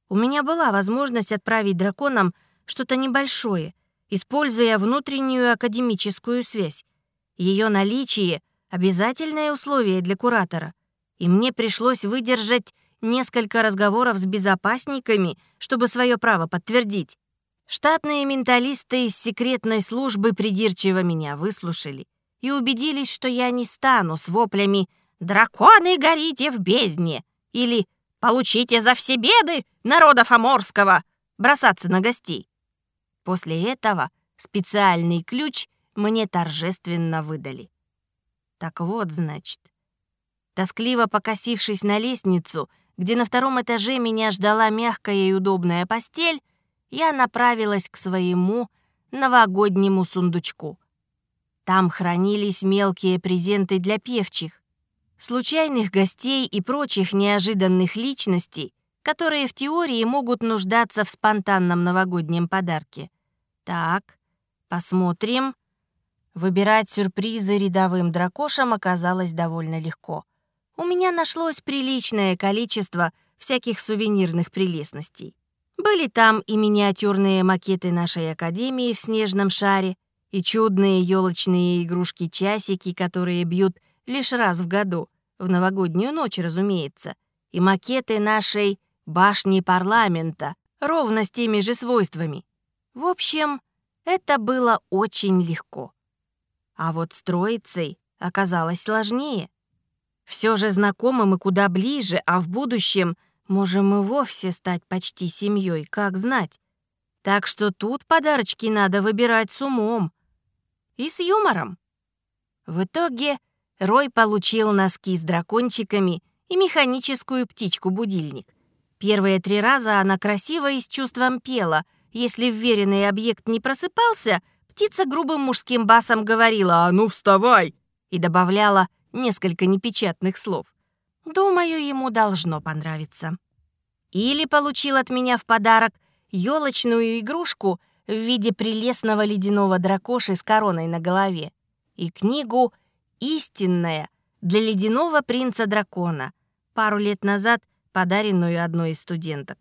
A: У меня была возможность отправить драконам что-то небольшое, используя внутреннюю академическую связь. Ее наличие — обязательное условие для куратора, и мне пришлось выдержать несколько разговоров с безопасниками, чтобы свое право подтвердить. Штатные менталисты из секретной службы придирчиво меня выслушали и убедились, что я не стану с воплями «Драконы, горите в бездне!» или «Получите за все беды народа Фоморского!» бросаться на гостей. После этого специальный ключ мне торжественно выдали. Так вот, значит. Тоскливо покосившись на лестницу, где на втором этаже меня ждала мягкая и удобная постель, я направилась к своему новогоднему сундучку. Там хранились мелкие презенты для певчих, случайных гостей и прочих неожиданных личностей, которые в теории могут нуждаться в спонтанном новогоднем подарке. Так, посмотрим. Выбирать сюрпризы рядовым дракошам оказалось довольно легко. У меня нашлось приличное количество всяких сувенирных прелестностей. Были там и миниатюрные макеты нашей академии в снежном шаре, и чудные елочные игрушки-часики, которые бьют лишь раз в году, в новогоднюю ночь, разумеется, и макеты нашей башни парламента, ровно с теми же свойствами. В общем, это было очень легко. А вот с троицей оказалось сложнее. Все же знакомым и куда ближе, а в будущем — Можем и вовсе стать почти семьей, как знать. Так что тут подарочки надо выбирать с умом. И с юмором. В итоге Рой получил носки с дракончиками и механическую птичку-будильник. Первые три раза она красиво и с чувством пела. Если вверенный объект не просыпался, птица грубым мужским басом говорила «А ну вставай!» и добавляла несколько непечатных слов. Думаю, ему должно понравиться. Или получил от меня в подарок елочную игрушку в виде прелестного ледяного дракоши с короной на голове и книгу «Истинная» для ледяного принца-дракона, пару лет назад подаренную одной из студенток.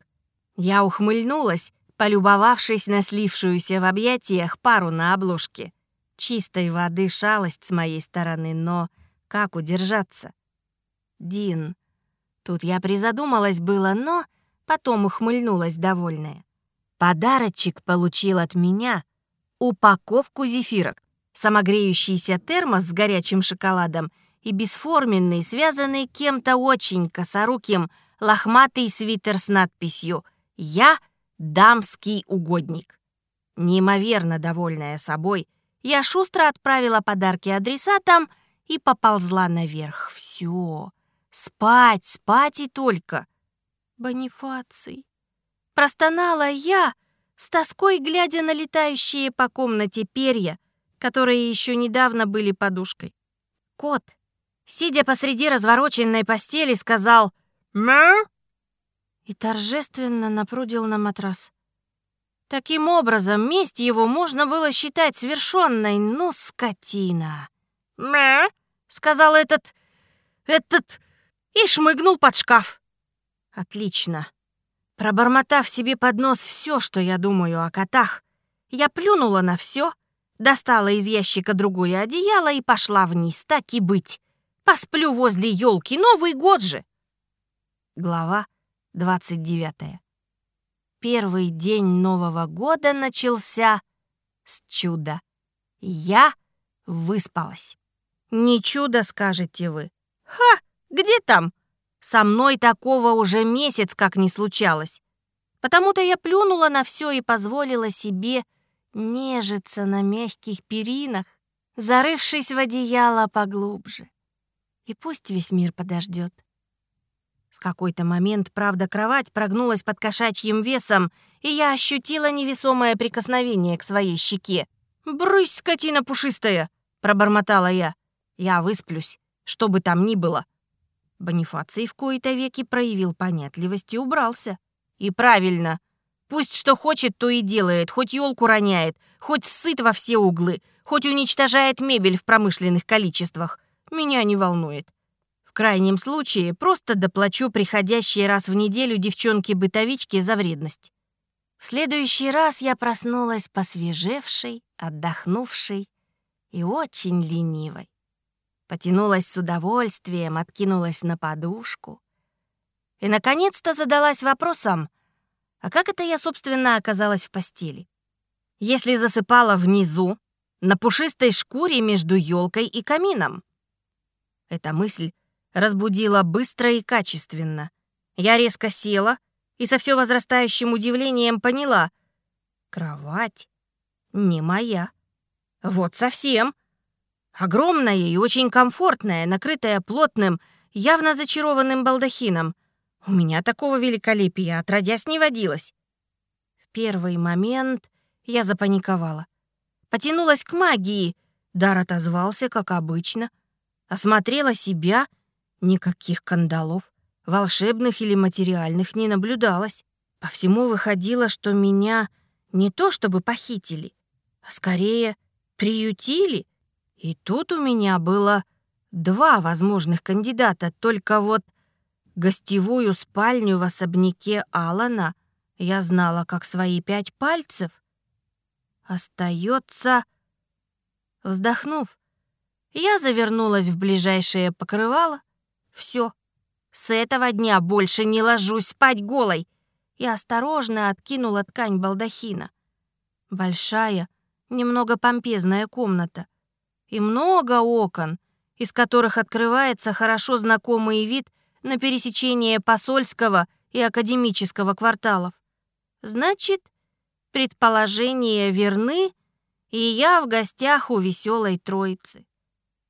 A: Я ухмыльнулась, полюбовавшись на слившуюся в объятиях пару на обложке. Чистой воды шалость с моей стороны, но как удержаться? Дин. Тут я призадумалась было, но потом ухмыльнулась довольная. Подарочек получил от меня упаковку зефирок, самогреющийся термос с горячим шоколадом и бесформенный, связанный кем-то очень косоруким, лохматый свитер с надписью «Я дамский угодник». Неимоверно довольная собой, я шустро отправила подарки адресатам и поползла наверх. Все, спать, спать и только. Бонифаций. Простонала я, с тоской глядя на летающие по комнате перья, которые еще недавно были подушкой. Кот, сидя посреди развороченной постели, сказал «Мя?» и торжественно напрудил на матрас. Таким образом, месть его можно было считать свершенной, но скотина. «Мя?» — сказал этот... этот... и шмыгнул под шкаф. Отлично. Пробормотав себе под нос все, что я думаю о котах, я плюнула на все, достала из ящика другое одеяло и пошла вниз, так и быть. Посплю возле елки, Новый год же. Глава 29. Первый день Нового года начался с чуда. Я выспалась. Не чудо, скажете вы. Ха, где там? Со мной такого уже месяц как не случалось. Потому-то я плюнула на все и позволила себе нежиться на мягких перинах, зарывшись в одеяло поглубже. И пусть весь мир подождет. В какой-то момент, правда, кровать прогнулась под кошачьим весом, и я ощутила невесомое прикосновение к своей щеке. «Брысь, скотина пушистая!» — пробормотала я. «Я высплюсь, что бы там ни было». Бонифаций в кои-то веки проявил понятливость и убрался. И правильно. Пусть что хочет, то и делает, хоть елку роняет, хоть сыт во все углы, хоть уничтожает мебель в промышленных количествах. Меня не волнует крайнем случае просто доплачу приходящие раз в неделю девчонке-бытовичке за вредность. В следующий раз я проснулась посвежевшей, отдохнувшей и очень ленивой. Потянулась с удовольствием, откинулась на подушку. И, наконец-то, задалась вопросом, а как это я, собственно, оказалась в постели? Если засыпала внизу, на пушистой шкуре между елкой и камином? Эта мысль разбудила быстро и качественно. Я резко села и со все возрастающим удивлением поняла. Кровать не моя. Вот совсем. Огромная и очень комфортная, накрытая плотным, явно зачарованным балдахином. У меня такого великолепия отродясь не водилось. В первый момент я запаниковала. Потянулась к магии. Дар отозвался, как обычно. Осмотрела себя — Никаких кандалов, волшебных или материальных, не наблюдалось. По всему выходило, что меня не то чтобы похитили, а скорее приютили. И тут у меня было два возможных кандидата, только вот гостевую спальню в особняке Алана я знала как свои пять пальцев. Остается... Вздохнув, я завернулась в ближайшее покрывало, все. С этого дня больше не ложусь спать голой. И осторожно откинула ткань балдахина. Большая, немного помпезная комната. И много окон, из которых открывается хорошо знакомый вид на пересечение посольского и академического кварталов. Значит, предположения верны, и я в гостях у веселой троицы.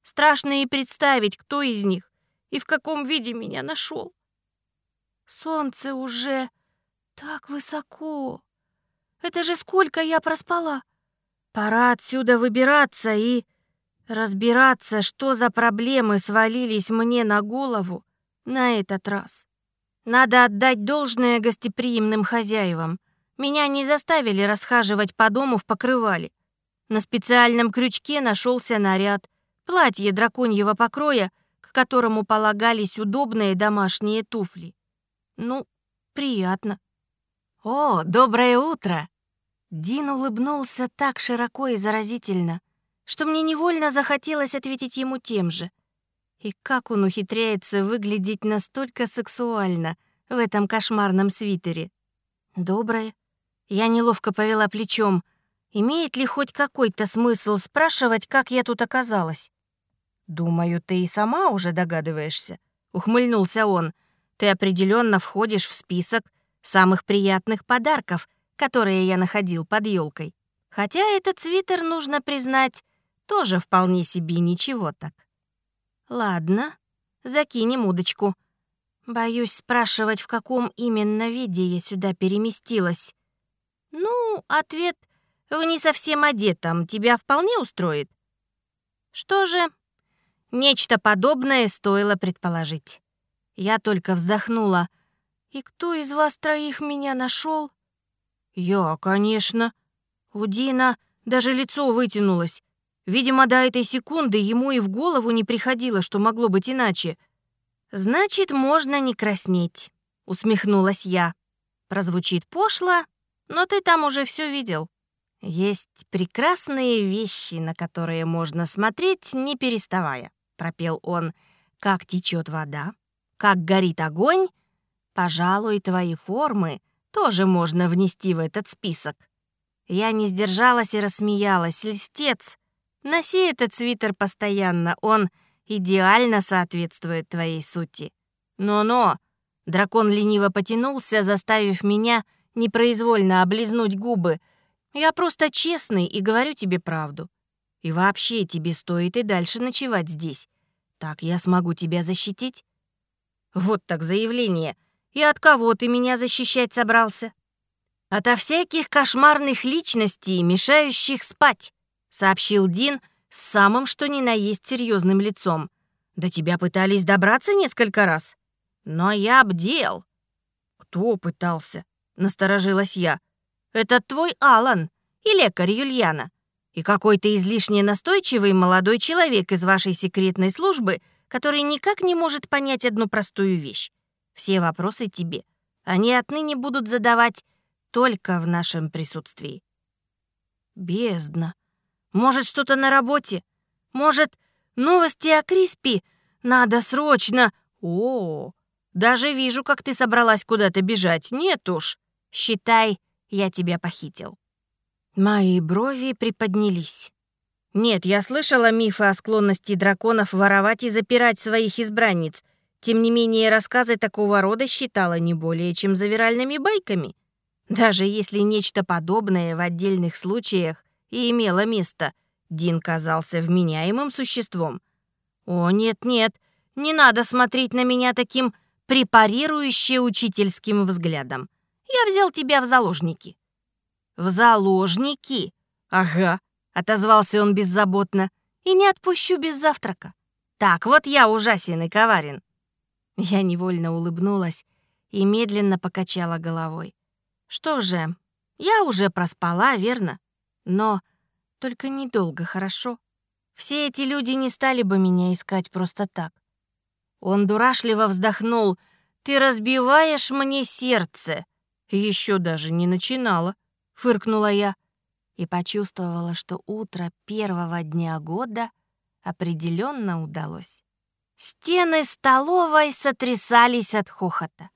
A: Страшно и представить, кто из них
B: и в каком виде меня нашел.
A: Солнце уже так высоко. Это же сколько я проспала. Пора отсюда выбираться и разбираться, что за проблемы свалились мне на голову на этот раз. Надо отдать должное гостеприимным хозяевам. Меня не заставили расхаживать по дому в покрывале. На специальном крючке нашелся наряд, платье драконьего покроя, к которому полагались удобные домашние туфли. Ну, приятно. «О, доброе утро!» Дин улыбнулся так широко и заразительно, что мне невольно захотелось ответить ему тем же. И как он ухитряется выглядеть настолько сексуально в этом кошмарном свитере? Доброе. Я неловко повела плечом. Имеет ли хоть какой-то смысл спрашивать, как я тут оказалась? «Думаю, ты и сама уже догадываешься», — ухмыльнулся он. «Ты определенно входишь в список самых приятных подарков, которые я находил под елкой. Хотя этот свитер, нужно признать, тоже вполне себе ничего так. Ладно, закинем удочку. Боюсь спрашивать, в каком именно виде я сюда переместилась. Ну, ответ в не совсем одетом тебя вполне устроит. Что же, нечто подобное стоило предположить. Я только вздохнула. «И кто из вас троих меня нашел? «Я, конечно». У Дина даже лицо вытянулось. Видимо, до этой секунды ему и в голову не приходило, что могло быть иначе. «Значит, можно не краснеть», — усмехнулась я. Прозвучит пошло, но ты там уже все видел. Есть прекрасные вещи, на которые можно смотреть, не переставая, пропел он. Как течет вода, как горит огонь. Пожалуй, твои формы тоже можно внести в этот список. Я не сдержалась и рассмеялась. Льстец. Носи этот свитер постоянно, он идеально соответствует твоей сути. Но-но. Дракон лениво потянулся, заставив меня непроизвольно облизнуть губы. Я просто честный и говорю тебе правду. И вообще тебе стоит и дальше ночевать здесь. Так я смогу тебя защитить. Вот так заявление. И от кого ты меня защищать собрался? Ото всяких кошмарных личностей, мешающих спать, сообщил Дин с самым что ни на есть серьезным лицом. До тебя пытались добраться несколько раз. Но я бдел. Кто пытался? Насторожилась я. Это твой Алан и лекарь Юльяна. И какой-то излишне настойчивый молодой человек из вашей секретной службы, который никак не может понять одну простую вещь. Все вопросы тебе. Они отныне будут задавать только в нашем присутствии. Бездна. Может, что-то на работе? Может, новости о Криспи? Надо срочно. О, даже вижу, как ты собралась куда-то бежать. Нет уж. Считай, я тебя похитил. Мои брови приподнялись. Нет, я слышала мифы о склонности драконов воровать и запирать своих избранниц. Тем не менее, рассказы такого рода считала не более чем завиральными байками. Даже если нечто подобное в отдельных случаях и имело место, Дин казался вменяемым существом. О, нет-нет, не надо смотреть на меня таким препарирующе учительским взглядом. Я взял тебя в заложники». «В заложники?» «Ага», — отозвался он беззаботно, «и не отпущу без завтрака. Так вот я ужасен и коварен». Я невольно улыбнулась и медленно покачала головой. Что же, я уже проспала, верно? Но только недолго, хорошо? Все эти люди не стали бы меня искать просто так. Он дурашливо вздохнул. «Ты разбиваешь мне сердце!» Еще даже не начинала, фыркнула я и почувствовала, что утро первого дня года определенно удалось. Стены столовой сотрясались от хохота.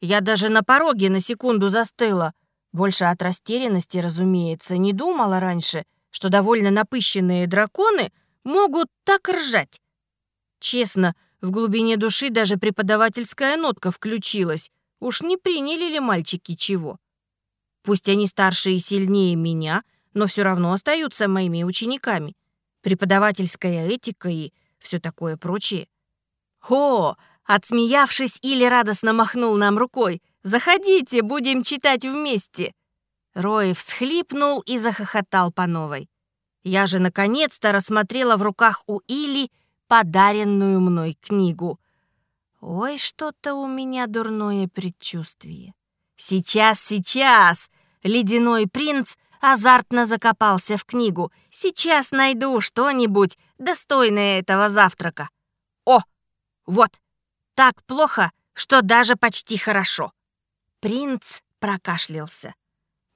A: Я даже на пороге на секунду застыла. Больше от растерянности, разумеется, не думала раньше, что довольно напыщенные драконы могут так ржать. Честно, в глубине души даже преподавательская нотка включилась. Уж не приняли ли мальчики чего? Пусть они старше и сильнее меня, но все равно остаются моими учениками. Преподавательская этика и все такое прочее. О, отсмеявшись, Или радостно махнул нам рукой. «Заходите, будем читать вместе!» Рой всхлипнул и захохотал по новой. Я же наконец-то рассмотрела в руках у Или подаренную мной книгу. Ой, что-то у меня дурное предчувствие. Сейчас, сейчас! Ледяной принц азартно закопался в книгу. Сейчас найду что-нибудь достойное этого завтрака. О, вот, так плохо, что даже почти хорошо. Принц прокашлялся.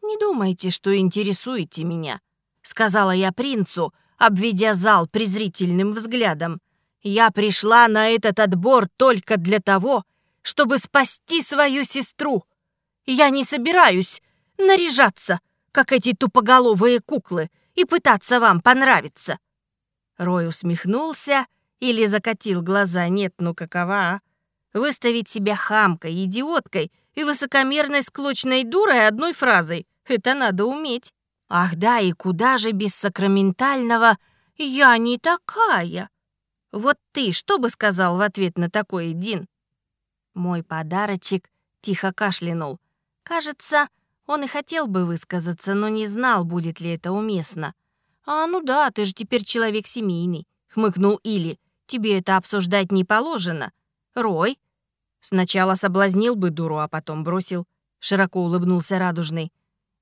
A: «Не думайте, что интересуете меня», — сказала я принцу, обведя зал презрительным взглядом. «Я пришла на этот отбор только для того, чтобы спасти свою сестру. Я не собираюсь наряжаться, как эти тупоголовые куклы, и пытаться вам понравиться». Рой усмехнулся или закатил глаза. Нет, ну какова, а? Выставить себя хамкой, идиоткой и высокомерной склочной дурой одной фразой — это надо уметь. Ах да, и куда же без сакраментального «я не такая»? Вот ты что бы сказал в ответ на такое, Дин? Мой подарочек тихо кашлянул. Кажется, он и хотел бы высказаться, но не знал, будет ли это уместно. «А, ну да, ты же теперь человек семейный», — хмыкнул Или. «Тебе это обсуждать не положено. Рой?» Сначала соблазнил бы дуру, а потом бросил. Широко улыбнулся Радужный.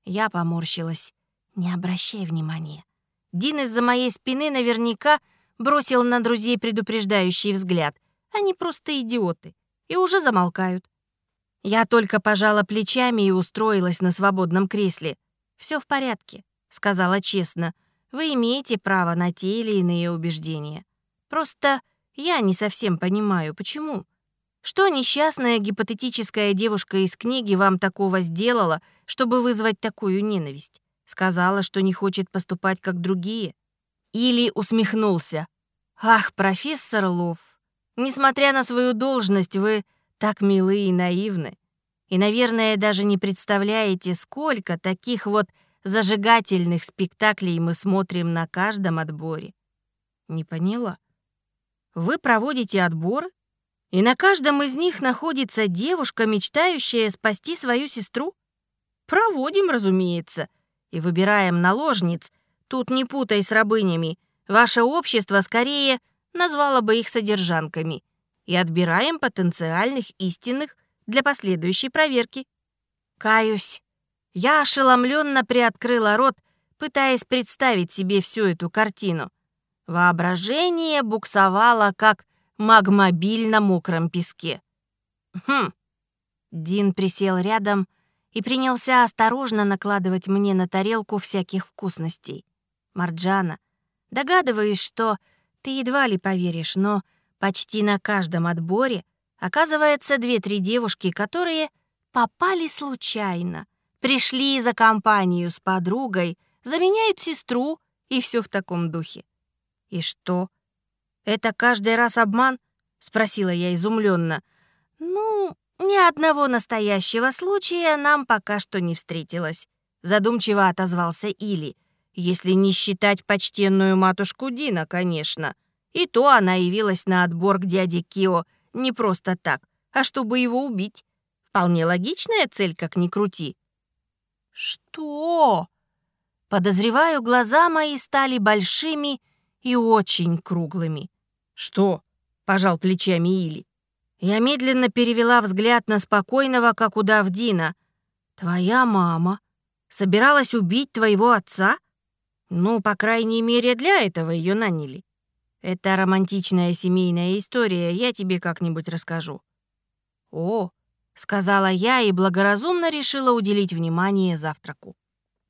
A: Я поморщилась. «Не обращай внимания». Дин из-за моей спины наверняка бросил на друзей предупреждающий взгляд. Они просто идиоты. И уже замолкают. Я только пожала плечами и устроилась на свободном кресле. Все в порядке», — сказала честно. «Вы имеете право на те или иные убеждения. Просто я не совсем понимаю, почему. Что несчастная гипотетическая девушка из книги вам такого сделала, чтобы вызвать такую ненависть? Сказала, что не хочет поступать, как другие?» Или усмехнулся. «Ах, профессор Лов, несмотря на свою должность, вы так милы и наивны. И, наверное, даже не представляете, сколько таких вот зажигательных спектаклей мы смотрим на каждом отборе. Не поняла. Вы проводите отбор, и на каждом из них находится девушка, мечтающая спасти свою сестру? Проводим, разумеется, и выбираем наложниц. Тут не путай с рабынями. Ваше общество скорее назвало бы их содержанками — и отбираем потенциальных истинных для последующей проверки. Каюсь. Я ошеломленно приоткрыла рот, пытаясь представить себе всю эту картину. Воображение буксовало, как магмобиль на мокром песке. «Хм». Дин присел рядом и принялся осторожно накладывать мне на тарелку всяких вкусностей. «Марджана, догадываюсь, что ты едва ли поверишь, но Почти на каждом отборе оказывается две-три девушки, которые попали случайно, пришли за компанию с подругой, заменяют сестру и все в таком духе. «И что? Это каждый раз обман?» — спросила я изумленно. «Ну, ни одного настоящего случая нам пока что не встретилось», — задумчиво отозвался Или. «Если не считать почтенную матушку Дина, конечно». И то она явилась на отбор к дяде Кио не просто так, а чтобы его убить. Вполне логичная цель, как ни крути. «Что?» Подозреваю, глаза мои стали большими и очень круглыми. «Что?» — пожал плечами Или. Я медленно перевела взгляд на спокойного, как удав Дина. «Твоя мама собиралась убить твоего отца? Ну, по крайней мере, для этого ее наняли. Это романтичная семейная история, я тебе как-нибудь расскажу». «О», — сказала я и благоразумно решила уделить внимание завтраку.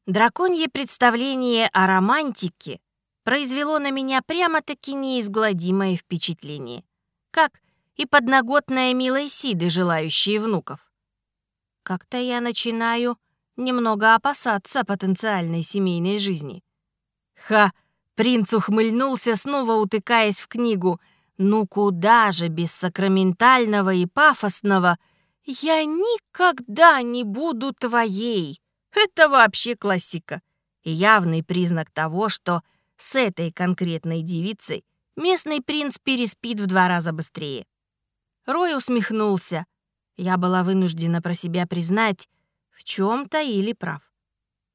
A: Драконье представление о романтике произвело на меня прямо-таки неизгладимое впечатление, как и подноготная милой Сиды, желающие внуков. Как-то я начинаю немного опасаться потенциальной семейной жизни. Ха! Принц ухмыльнулся, снова утыкаясь в книгу. «Ну куда же без сакраментального и пафосного? Я никогда не буду твоей!» Это вообще классика. Явный признак того, что с этой конкретной девицей местный принц переспит в два раза быстрее. Рой усмехнулся. Я была вынуждена про себя признать, в чем-то или прав.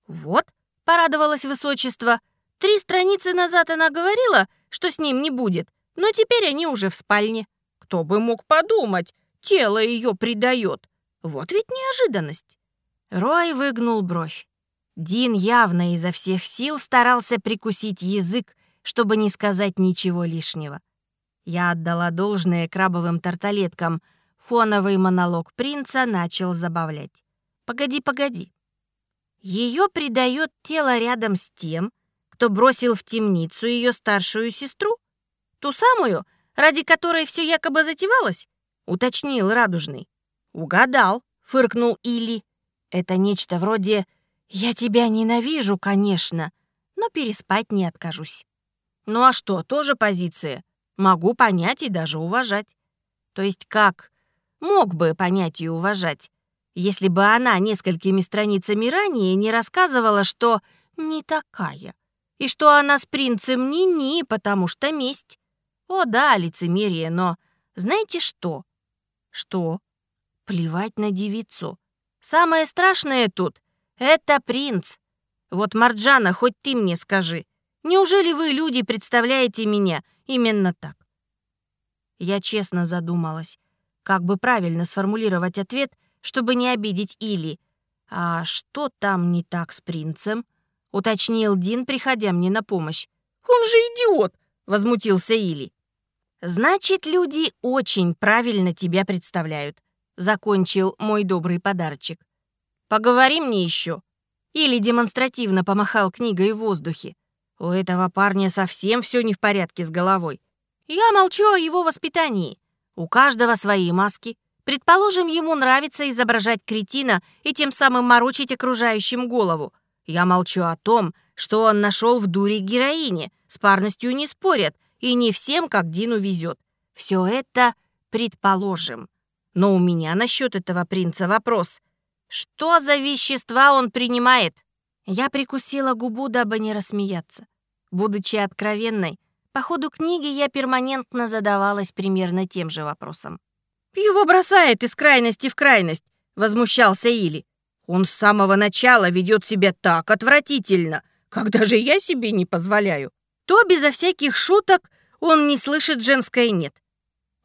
A: «Вот», — порадовалось высочество, — «три страницы назад она говорила, что с ним не будет, но теперь они уже в спальне. Кто бы мог подумать, тело ее предает. Вот ведь неожиданность». Рой выгнул бровь. Дин явно изо всех сил старался прикусить язык, чтобы не сказать ничего лишнего. Я отдала должное крабовым тарталеткам. Фоновый монолог принца начал забавлять. «Погоди, погоди. Ее предает тело рядом с тем, кто бросил в темницу ее старшую сестру? Ту самую, ради которой все якобы затевалось?» — уточнил Радужный. «Угадал», — фыркнул Или. «Это нечто вроде «Я тебя ненавижу, конечно, но переспать не откажусь». Ну а что, тоже позиция. Могу понять и даже уважать. То есть как? Мог бы понять и уважать, если бы она несколькими страницами ранее не рассказывала, что не такая, и что она с принцем ни-ни, потому что месть. О да, лицемерие, но знаете что? Что? Плевать на девицу. Самое страшное тут — это принц. Вот, Марджана, хоть ты мне скажи, неужели вы, люди, представляете меня Именно так. Я честно задумалась, как бы правильно сформулировать ответ, чтобы не обидеть Или. «А что там не так с принцем?» — уточнил Дин, приходя мне на помощь. «Он же идиот!» — возмутился Или. «Значит, люди очень правильно тебя представляют», — закончил мой добрый подарочек. «Поговори мне еще». Или демонстративно помахал книгой в воздухе. У этого парня совсем все не в порядке с головой. Я молчу о его воспитании. У каждого свои маски. Предположим, ему нравится изображать кретина и тем самым морочить окружающим голову. Я молчу о том, что он нашел в дуре героине. С парностью не спорят, и не всем, как Дину везет. Все это предположим. Но у меня насчет этого принца вопрос. Что за вещества он принимает? Я прикусила губу, дабы не рассмеяться. Будучи откровенной, по ходу книги я перманентно задавалась примерно тем же вопросом. «Его бросает из крайности в крайность», — возмущался Или. «Он с самого начала ведет себя так отвратительно, когда же я себе не позволяю. То безо всяких шуток он не слышит женское «нет».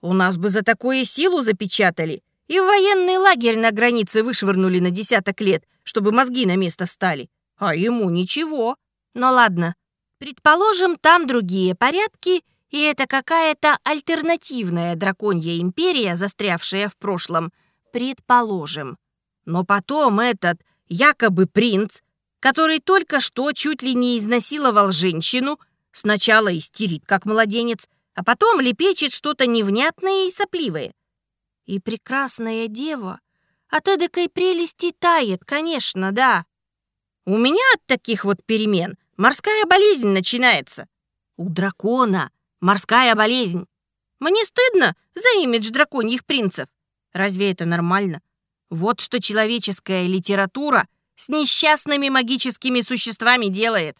A: У нас бы за такое силу запечатали и в военный лагерь на границе вышвырнули на десяток лет, чтобы мозги на место встали. А ему ничего. Но ладно, предположим, там другие порядки, и это какая-то альтернативная драконья империя, застрявшая в прошлом. Предположим. Но потом этот якобы принц, который только что чуть ли не изнасиловал женщину, сначала истерит, как младенец, а потом лепечет что-то невнятное и сопливое. И прекрасная дева от эдакой прелести тает, конечно, да. У меня от таких вот перемен морская болезнь начинается. У дракона морская болезнь. Мне стыдно за имидж драконьих принцев. Разве это нормально? Вот что человеческая литература с несчастными магическими существами делает.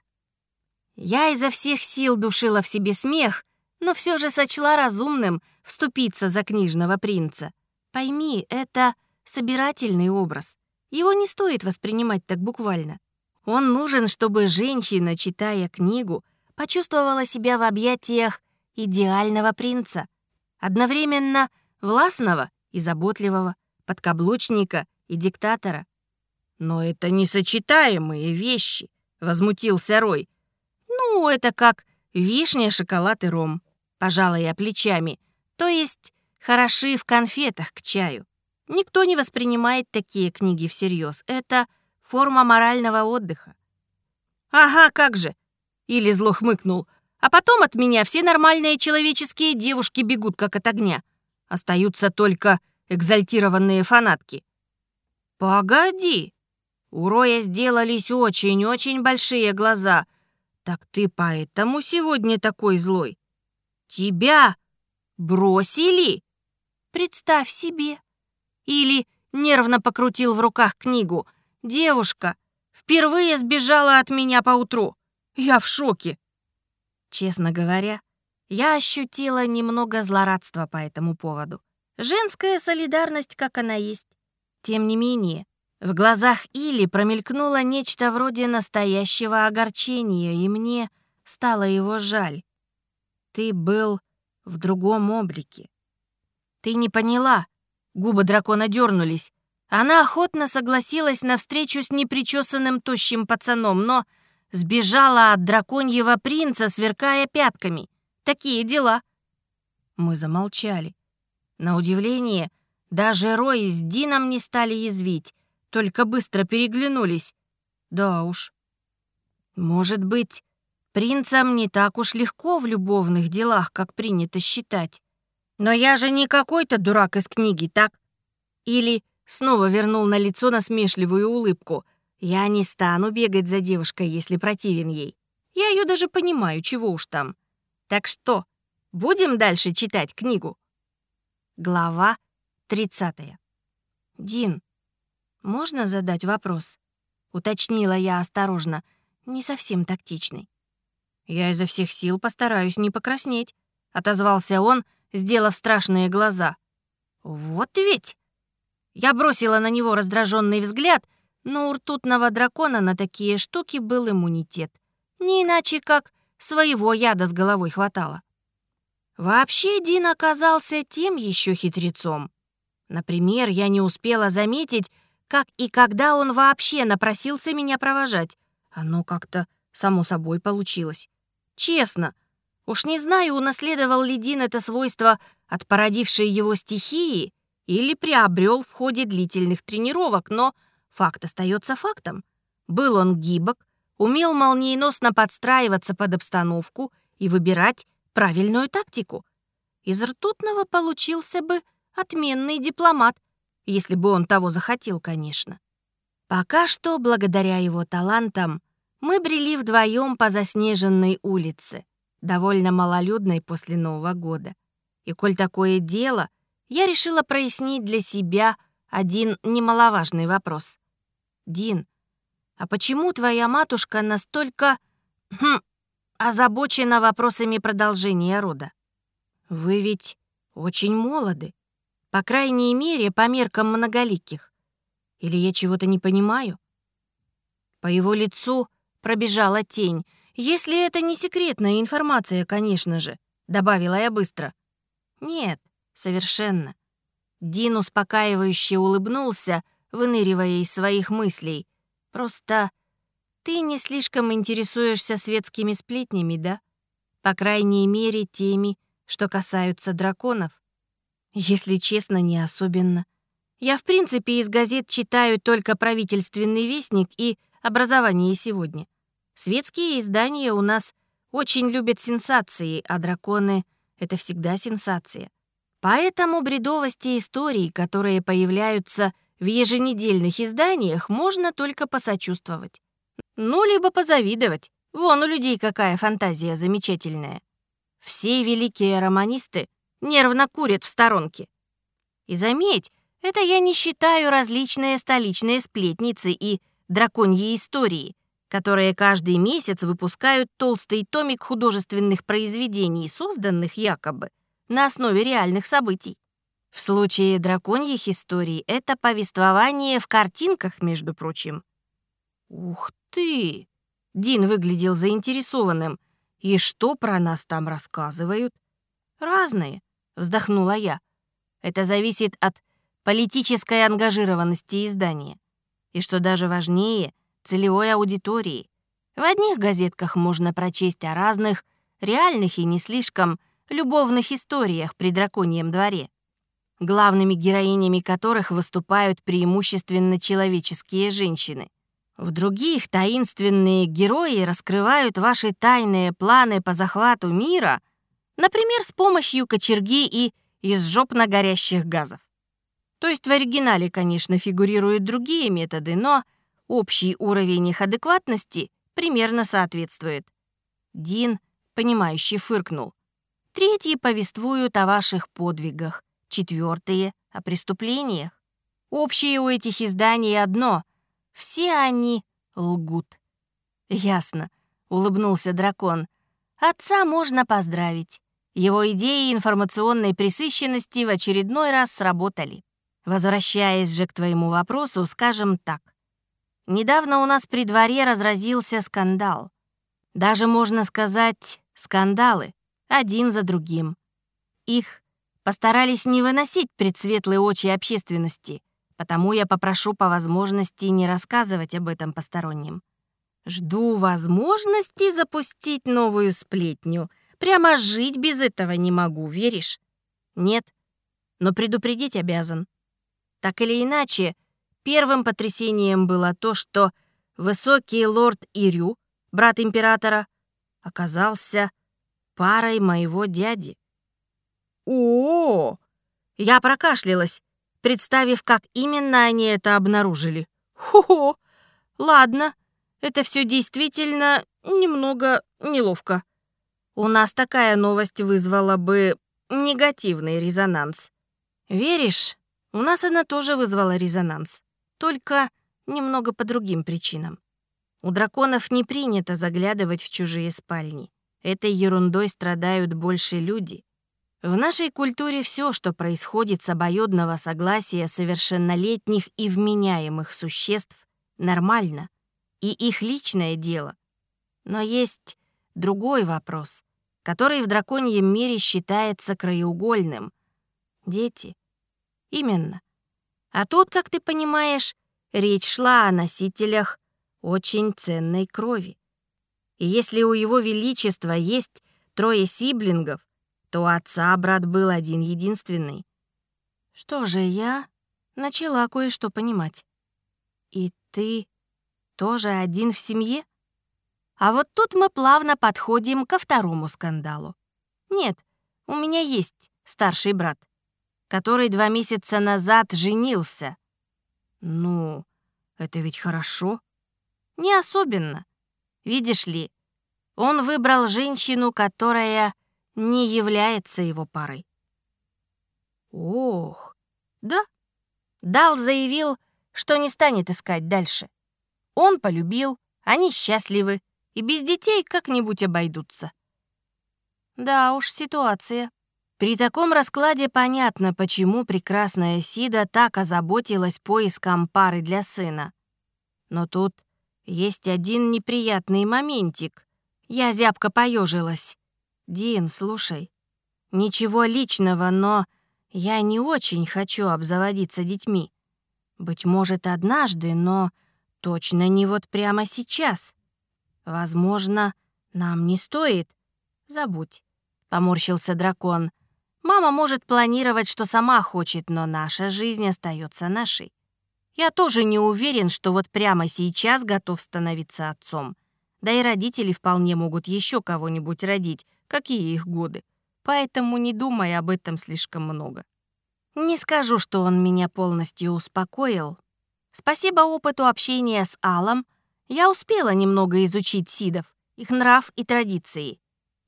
A: Я изо всех сил душила в себе смех, но все же сочла разумным вступиться за книжного принца. Пойми, это собирательный образ. Его не стоит воспринимать так буквально. Он нужен, чтобы женщина, читая книгу, почувствовала себя в объятиях идеального принца, одновременно властного и заботливого, подкаблучника и диктатора. «Но это несочетаемые вещи», — возмутился Рой. «Ну, это как вишня, шоколад и ром», — пожала я плечами. «То есть хороши в конфетах к чаю. Никто не воспринимает такие книги всерьез. Это форма морального отдыха. «Ага, как же!» — Или зло хмыкнул. «А потом от меня все нормальные человеческие девушки бегут, как от огня. Остаются только экзальтированные фанатки». «Погоди!» У Роя сделались очень-очень большие глаза. «Так ты поэтому сегодня такой злой? Тебя бросили?» «Представь себе!» Или нервно покрутил в руках книгу. Девушка впервые сбежала от меня поутру. Я в шоке. Честно говоря, я ощутила немного злорадства по этому поводу. Женская солидарность, как она есть. Тем не менее, в глазах Или промелькнуло нечто вроде настоящего огорчения, и мне стало его жаль. Ты был в другом облике. Ты не поняла. Губы дракона дернулись. Она охотно согласилась на встречу с непричесанным тощим пацаном, но сбежала от драконьего принца, сверкая пятками. Такие дела. Мы замолчали. На удивление, даже Рой с Дином не стали язвить, только быстро переглянулись. Да уж. Может быть, принцам не так уж легко в любовных делах, как принято считать. Но я же не какой-то дурак из книги, так? Или снова вернул на лицо насмешливую улыбку. Я не стану бегать за девушкой, если противен ей. Я ее даже понимаю, чего уж там. Так что, будем дальше читать книгу? Глава 30. «Дин, можно задать вопрос?» — уточнила я осторожно, не совсем тактичный. «Я изо всех сил постараюсь не покраснеть», — отозвался он, сделав страшные глаза. «Вот ведь!» Я бросила на него раздраженный взгляд, но у ртутного дракона на такие штуки был иммунитет. Не иначе, как своего яда с головой хватало. Вообще Дин оказался тем еще хитрецом. Например, я не успела заметить, как и когда он вообще напросился меня провожать. Оно как-то само собой получилось. Честно, уж не знаю, унаследовал ли Дин это свойство от породившей его стихии или приобрел в ходе длительных тренировок, но факт остается фактом. Был он гибок, умел молниеносно подстраиваться под обстановку и выбирать правильную тактику. Из ртутного получился бы отменный дипломат, если бы он того захотел, конечно. Пока что, благодаря его талантам, мы брели вдвоем по заснеженной улице, довольно малолюдной после Нового года. И коль такое дело, я решила прояснить для себя один немаловажный вопрос. «Дин, а почему твоя матушка настолько... Хм, озабочена вопросами продолжения рода. Вы ведь очень молоды, по крайней мере, по меркам многоликих. Или я чего-то не понимаю? По его лицу пробежала тень. Если это не секретная информация, конечно же, добавила я быстро. Нет, совершенно. Дин успокаивающе улыбнулся, выныривая из своих мыслей. Просто ты не слишком интересуешься светскими сплетнями, да? По крайней мере, теми, что касаются драконов. Если честно, не особенно. Я, в принципе, из газет читаю только правительственный вестник и образование сегодня. Светские издания у нас очень любят сенсации, а драконы — это всегда сенсация. Поэтому бредовости историй, которые появляются в еженедельных изданиях, можно только посочувствовать. Ну, либо позавидовать. Вон у людей какая фантазия замечательная. Все великие романисты нервно курят в сторонке. И заметь, это я не считаю различные столичные сплетницы и драконьи истории, которые каждый месяц выпускают толстый томик художественных произведений, созданных якобы на основе реальных событий. В случае драконьих историй это повествование в картинках, между прочим. Ух ты!» Дин выглядел заинтересованным. «И что про нас там рассказывают?» «Разные», — вздохнула я. «Это зависит от политической ангажированности издания. И что даже важнее, целевой аудитории. В одних газетках можно прочесть о разных, реальных и не слишком любовных историях при драконьем дворе, главными героинями которых выступают преимущественно человеческие женщины. В других таинственные герои раскрывают ваши тайные планы по захвату мира, например, с помощью кочерги и из жопно горящих газов. То есть в оригинале, конечно, фигурируют другие методы, но общий уровень их адекватности примерно соответствует. Дин, понимающий, фыркнул. Третьи повествуют о ваших подвигах, четвертые — о преступлениях. Общее у этих изданий одно — все они лгут. Ясно, улыбнулся дракон. Отца можно поздравить. Его идеи информационной пресыщенности в очередной раз сработали. Возвращаясь же к твоему вопросу, скажем так. Недавно у нас при дворе разразился скандал. Даже, можно сказать, скандалы, один за другим. Их постарались не выносить пред светлые очи общественности, потому я попрошу по возможности не рассказывать об этом посторонним. Жду возможности запустить новую сплетню. Прямо жить без этого не могу, веришь? Нет, но предупредить обязан. Так или иначе, первым потрясением было то, что высокий лорд Ирю, брат императора, оказался парой моего дяди. О, -о, -о! Я прокашлялась, представив, как именно они это обнаружили. Хо-хо, ладно, это все действительно немного неловко. У нас такая новость вызвала бы негативный резонанс. Веришь, у нас она тоже вызвала резонанс, только немного по другим причинам. У драконов не принято заглядывать в чужие спальни. Этой ерундой страдают больше люди. В нашей культуре все, что происходит с обоюдного согласия совершеннолетних и вменяемых существ, нормально и их личное дело. Но есть другой вопрос, который в драконьем мире считается краеугольным. Дети. Именно. А тут, как ты понимаешь, речь шла о носителях очень ценной крови. И если у его величества есть трое сиблингов, то отца брат был один-единственный. Что же, я начала кое-что понимать. И ты тоже один в семье? А вот тут мы плавно подходим ко второму скандалу. Нет, у меня есть старший брат, который два месяца назад женился. Ну, это ведь хорошо. Не особенно. Видишь ли, он выбрал женщину, которая не является его парой. Ох, да. Дал заявил, что не станет искать дальше. Он полюбил, они счастливы, и без детей как-нибудь обойдутся. Да уж, ситуация. При таком раскладе понятно, почему прекрасная Сида так озаботилась поиском пары для сына. Но тут есть один неприятный моментик. Я зябко поежилась. Дин, слушай, ничего личного, но я не очень хочу обзаводиться детьми. Быть может, однажды, но Точно не вот прямо сейчас. Возможно, нам не стоит. Забудь, поморщился дракон. Мама может планировать, что сама хочет, но наша жизнь остается нашей. Я тоже не уверен, что вот прямо сейчас готов становиться отцом. Да и родители вполне могут еще кого-нибудь родить, какие их годы. Поэтому не думай об этом слишком много. Не скажу, что он меня полностью успокоил, Спасибо опыту общения с Алом, я успела немного изучить сидов, их нрав и традиции.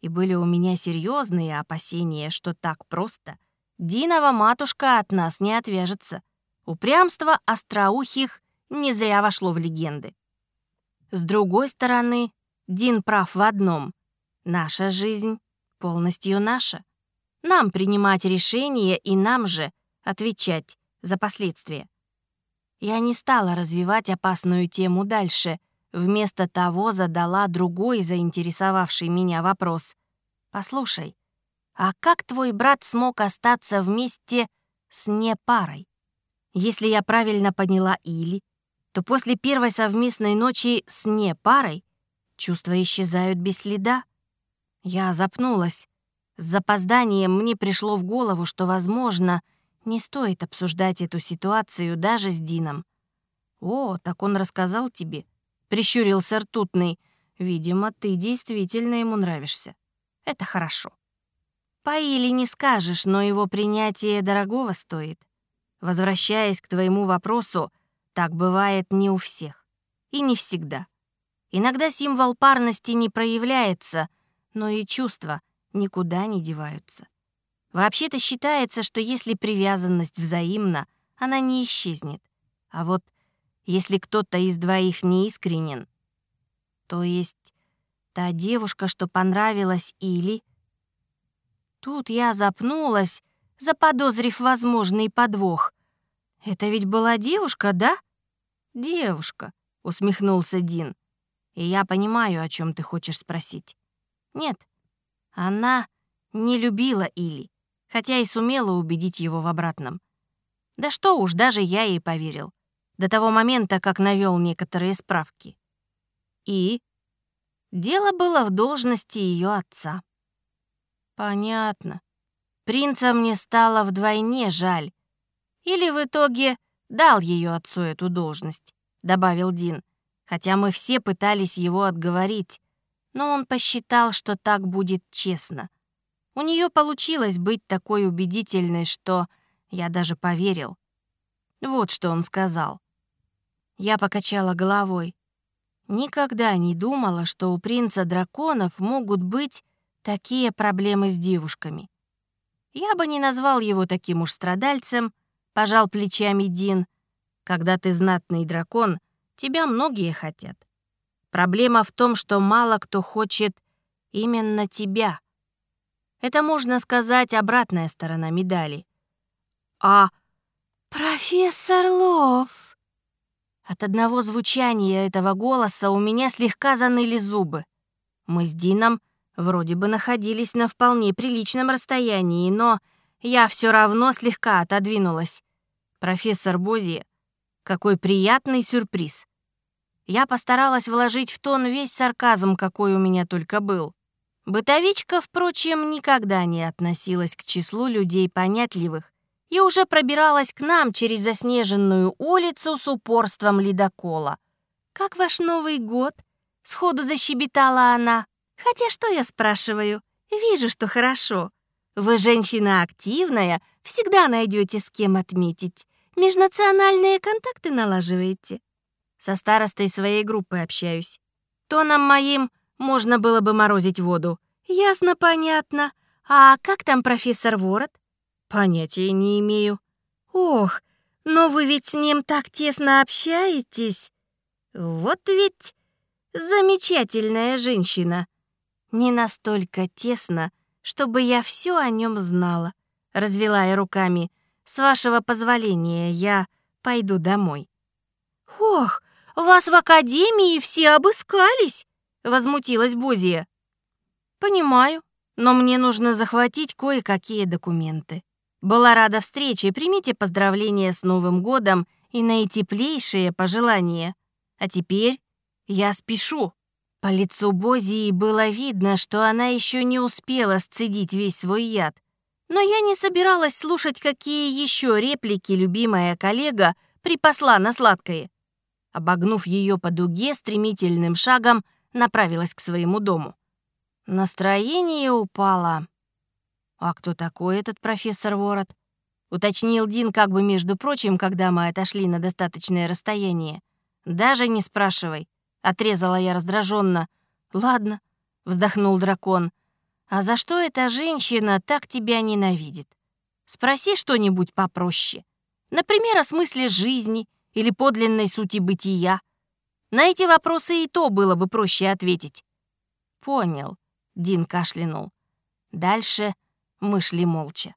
A: И были у меня серьезные опасения, что так просто Динова матушка от нас не отвяжется. Упрямство остроухих не зря вошло в легенды. С другой стороны, Дин прав в одном. Наша жизнь полностью наша. Нам принимать решения и нам же отвечать за последствия. Я не стала развивать опасную тему дальше. Вместо того задала другой заинтересовавший меня вопрос. «Послушай, а как твой брат смог остаться вместе с непарой? Если я правильно поняла Или, то после первой совместной ночи с непарой чувства исчезают без следа. Я запнулась. С запозданием мне пришло в голову, что, возможно, — не стоит обсуждать эту ситуацию даже с Дином. «О, так он рассказал тебе?» — прищурился ртутный. «Видимо, ты действительно ему нравишься. Это хорошо». Поили не скажешь, но его принятие дорогого стоит. Возвращаясь к твоему вопросу, так бывает не у всех. И не всегда. Иногда символ парности не проявляется, но и чувства никуда не деваются. Вообще-то считается, что если привязанность взаимна, она не исчезнет. А вот если кто-то из двоих не искренен, то есть та девушка, что понравилась Или... Тут я запнулась, заподозрив возможный подвох. «Это ведь была девушка, да?» «Девушка», — усмехнулся Дин. «И я понимаю, о чем ты хочешь спросить». «Нет, она не любила Или, хотя и сумела убедить его в обратном. Да что уж, даже я ей поверил. До того момента, как навел некоторые справки. И дело было в должности ее отца. Понятно. Принца мне стало вдвойне жаль. Или в итоге дал ее отцу эту должность, добавил Дин, хотя мы все пытались его отговорить, но он посчитал, что так будет честно. У нее получилось быть такой убедительной, что я даже поверил. Вот что он сказал. Я покачала головой. Никогда не думала, что у принца драконов могут быть такие проблемы с девушками. Я бы не назвал его таким уж страдальцем, пожал плечами Дин. Когда ты знатный дракон, тебя многие хотят. Проблема в том, что мало кто хочет именно тебя. Это, можно сказать, обратная сторона медали. А профессор Лов... От одного звучания этого голоса у меня слегка заныли зубы. Мы с Дином вроде бы находились на вполне приличном расстоянии, но я все равно слегка отодвинулась. Профессор Бози, какой приятный сюрприз. Я постаралась вложить в тон весь сарказм, какой у меня только был. Бытовичка, впрочем, никогда не относилась к числу людей понятливых и уже пробиралась к нам через заснеженную улицу с упорством ледокола. «Как ваш Новый год?» — сходу защебетала она. «Хотя что я спрашиваю? Вижу, что хорошо. Вы женщина активная, всегда найдете с кем отметить. Межнациональные контакты налаживаете. Со старостой своей группы общаюсь. Тоном моим можно было бы морозить воду. Ясно, понятно. А как там профессор Ворот? Понятия не имею. Ох, но вы ведь с ним так тесно общаетесь. Вот ведь замечательная женщина. Не настолько тесно, чтобы я все о нем знала. Развела я руками. С вашего позволения, я пойду домой. Ох, вас в академии все обыскались, возмутилась Бузия. Понимаю, но мне нужно захватить кое-какие документы. Была рада встрече, примите поздравления с Новым годом и наитеплейшие пожелания. А теперь я спешу. По лицу Бозии было видно, что она еще не успела сцедить весь свой яд. Но я не собиралась слушать, какие еще реплики любимая коллега припасла на сладкое. Обогнув ее по дуге, стремительным шагом направилась к своему дому. Настроение упало. «А кто такой этот профессор Ворот?» — уточнил Дин как бы между прочим, когда мы отошли на достаточное расстояние. «Даже не спрашивай. Отрезала я раздраженно. «Ладно», — вздохнул дракон. «А за что эта женщина так тебя ненавидит? Спроси что-нибудь попроще. Например, о смысле жизни или подлинной сути бытия. На эти вопросы и то было бы проще ответить». «Понял», — Дин кашлянул. Дальше мы шли молча.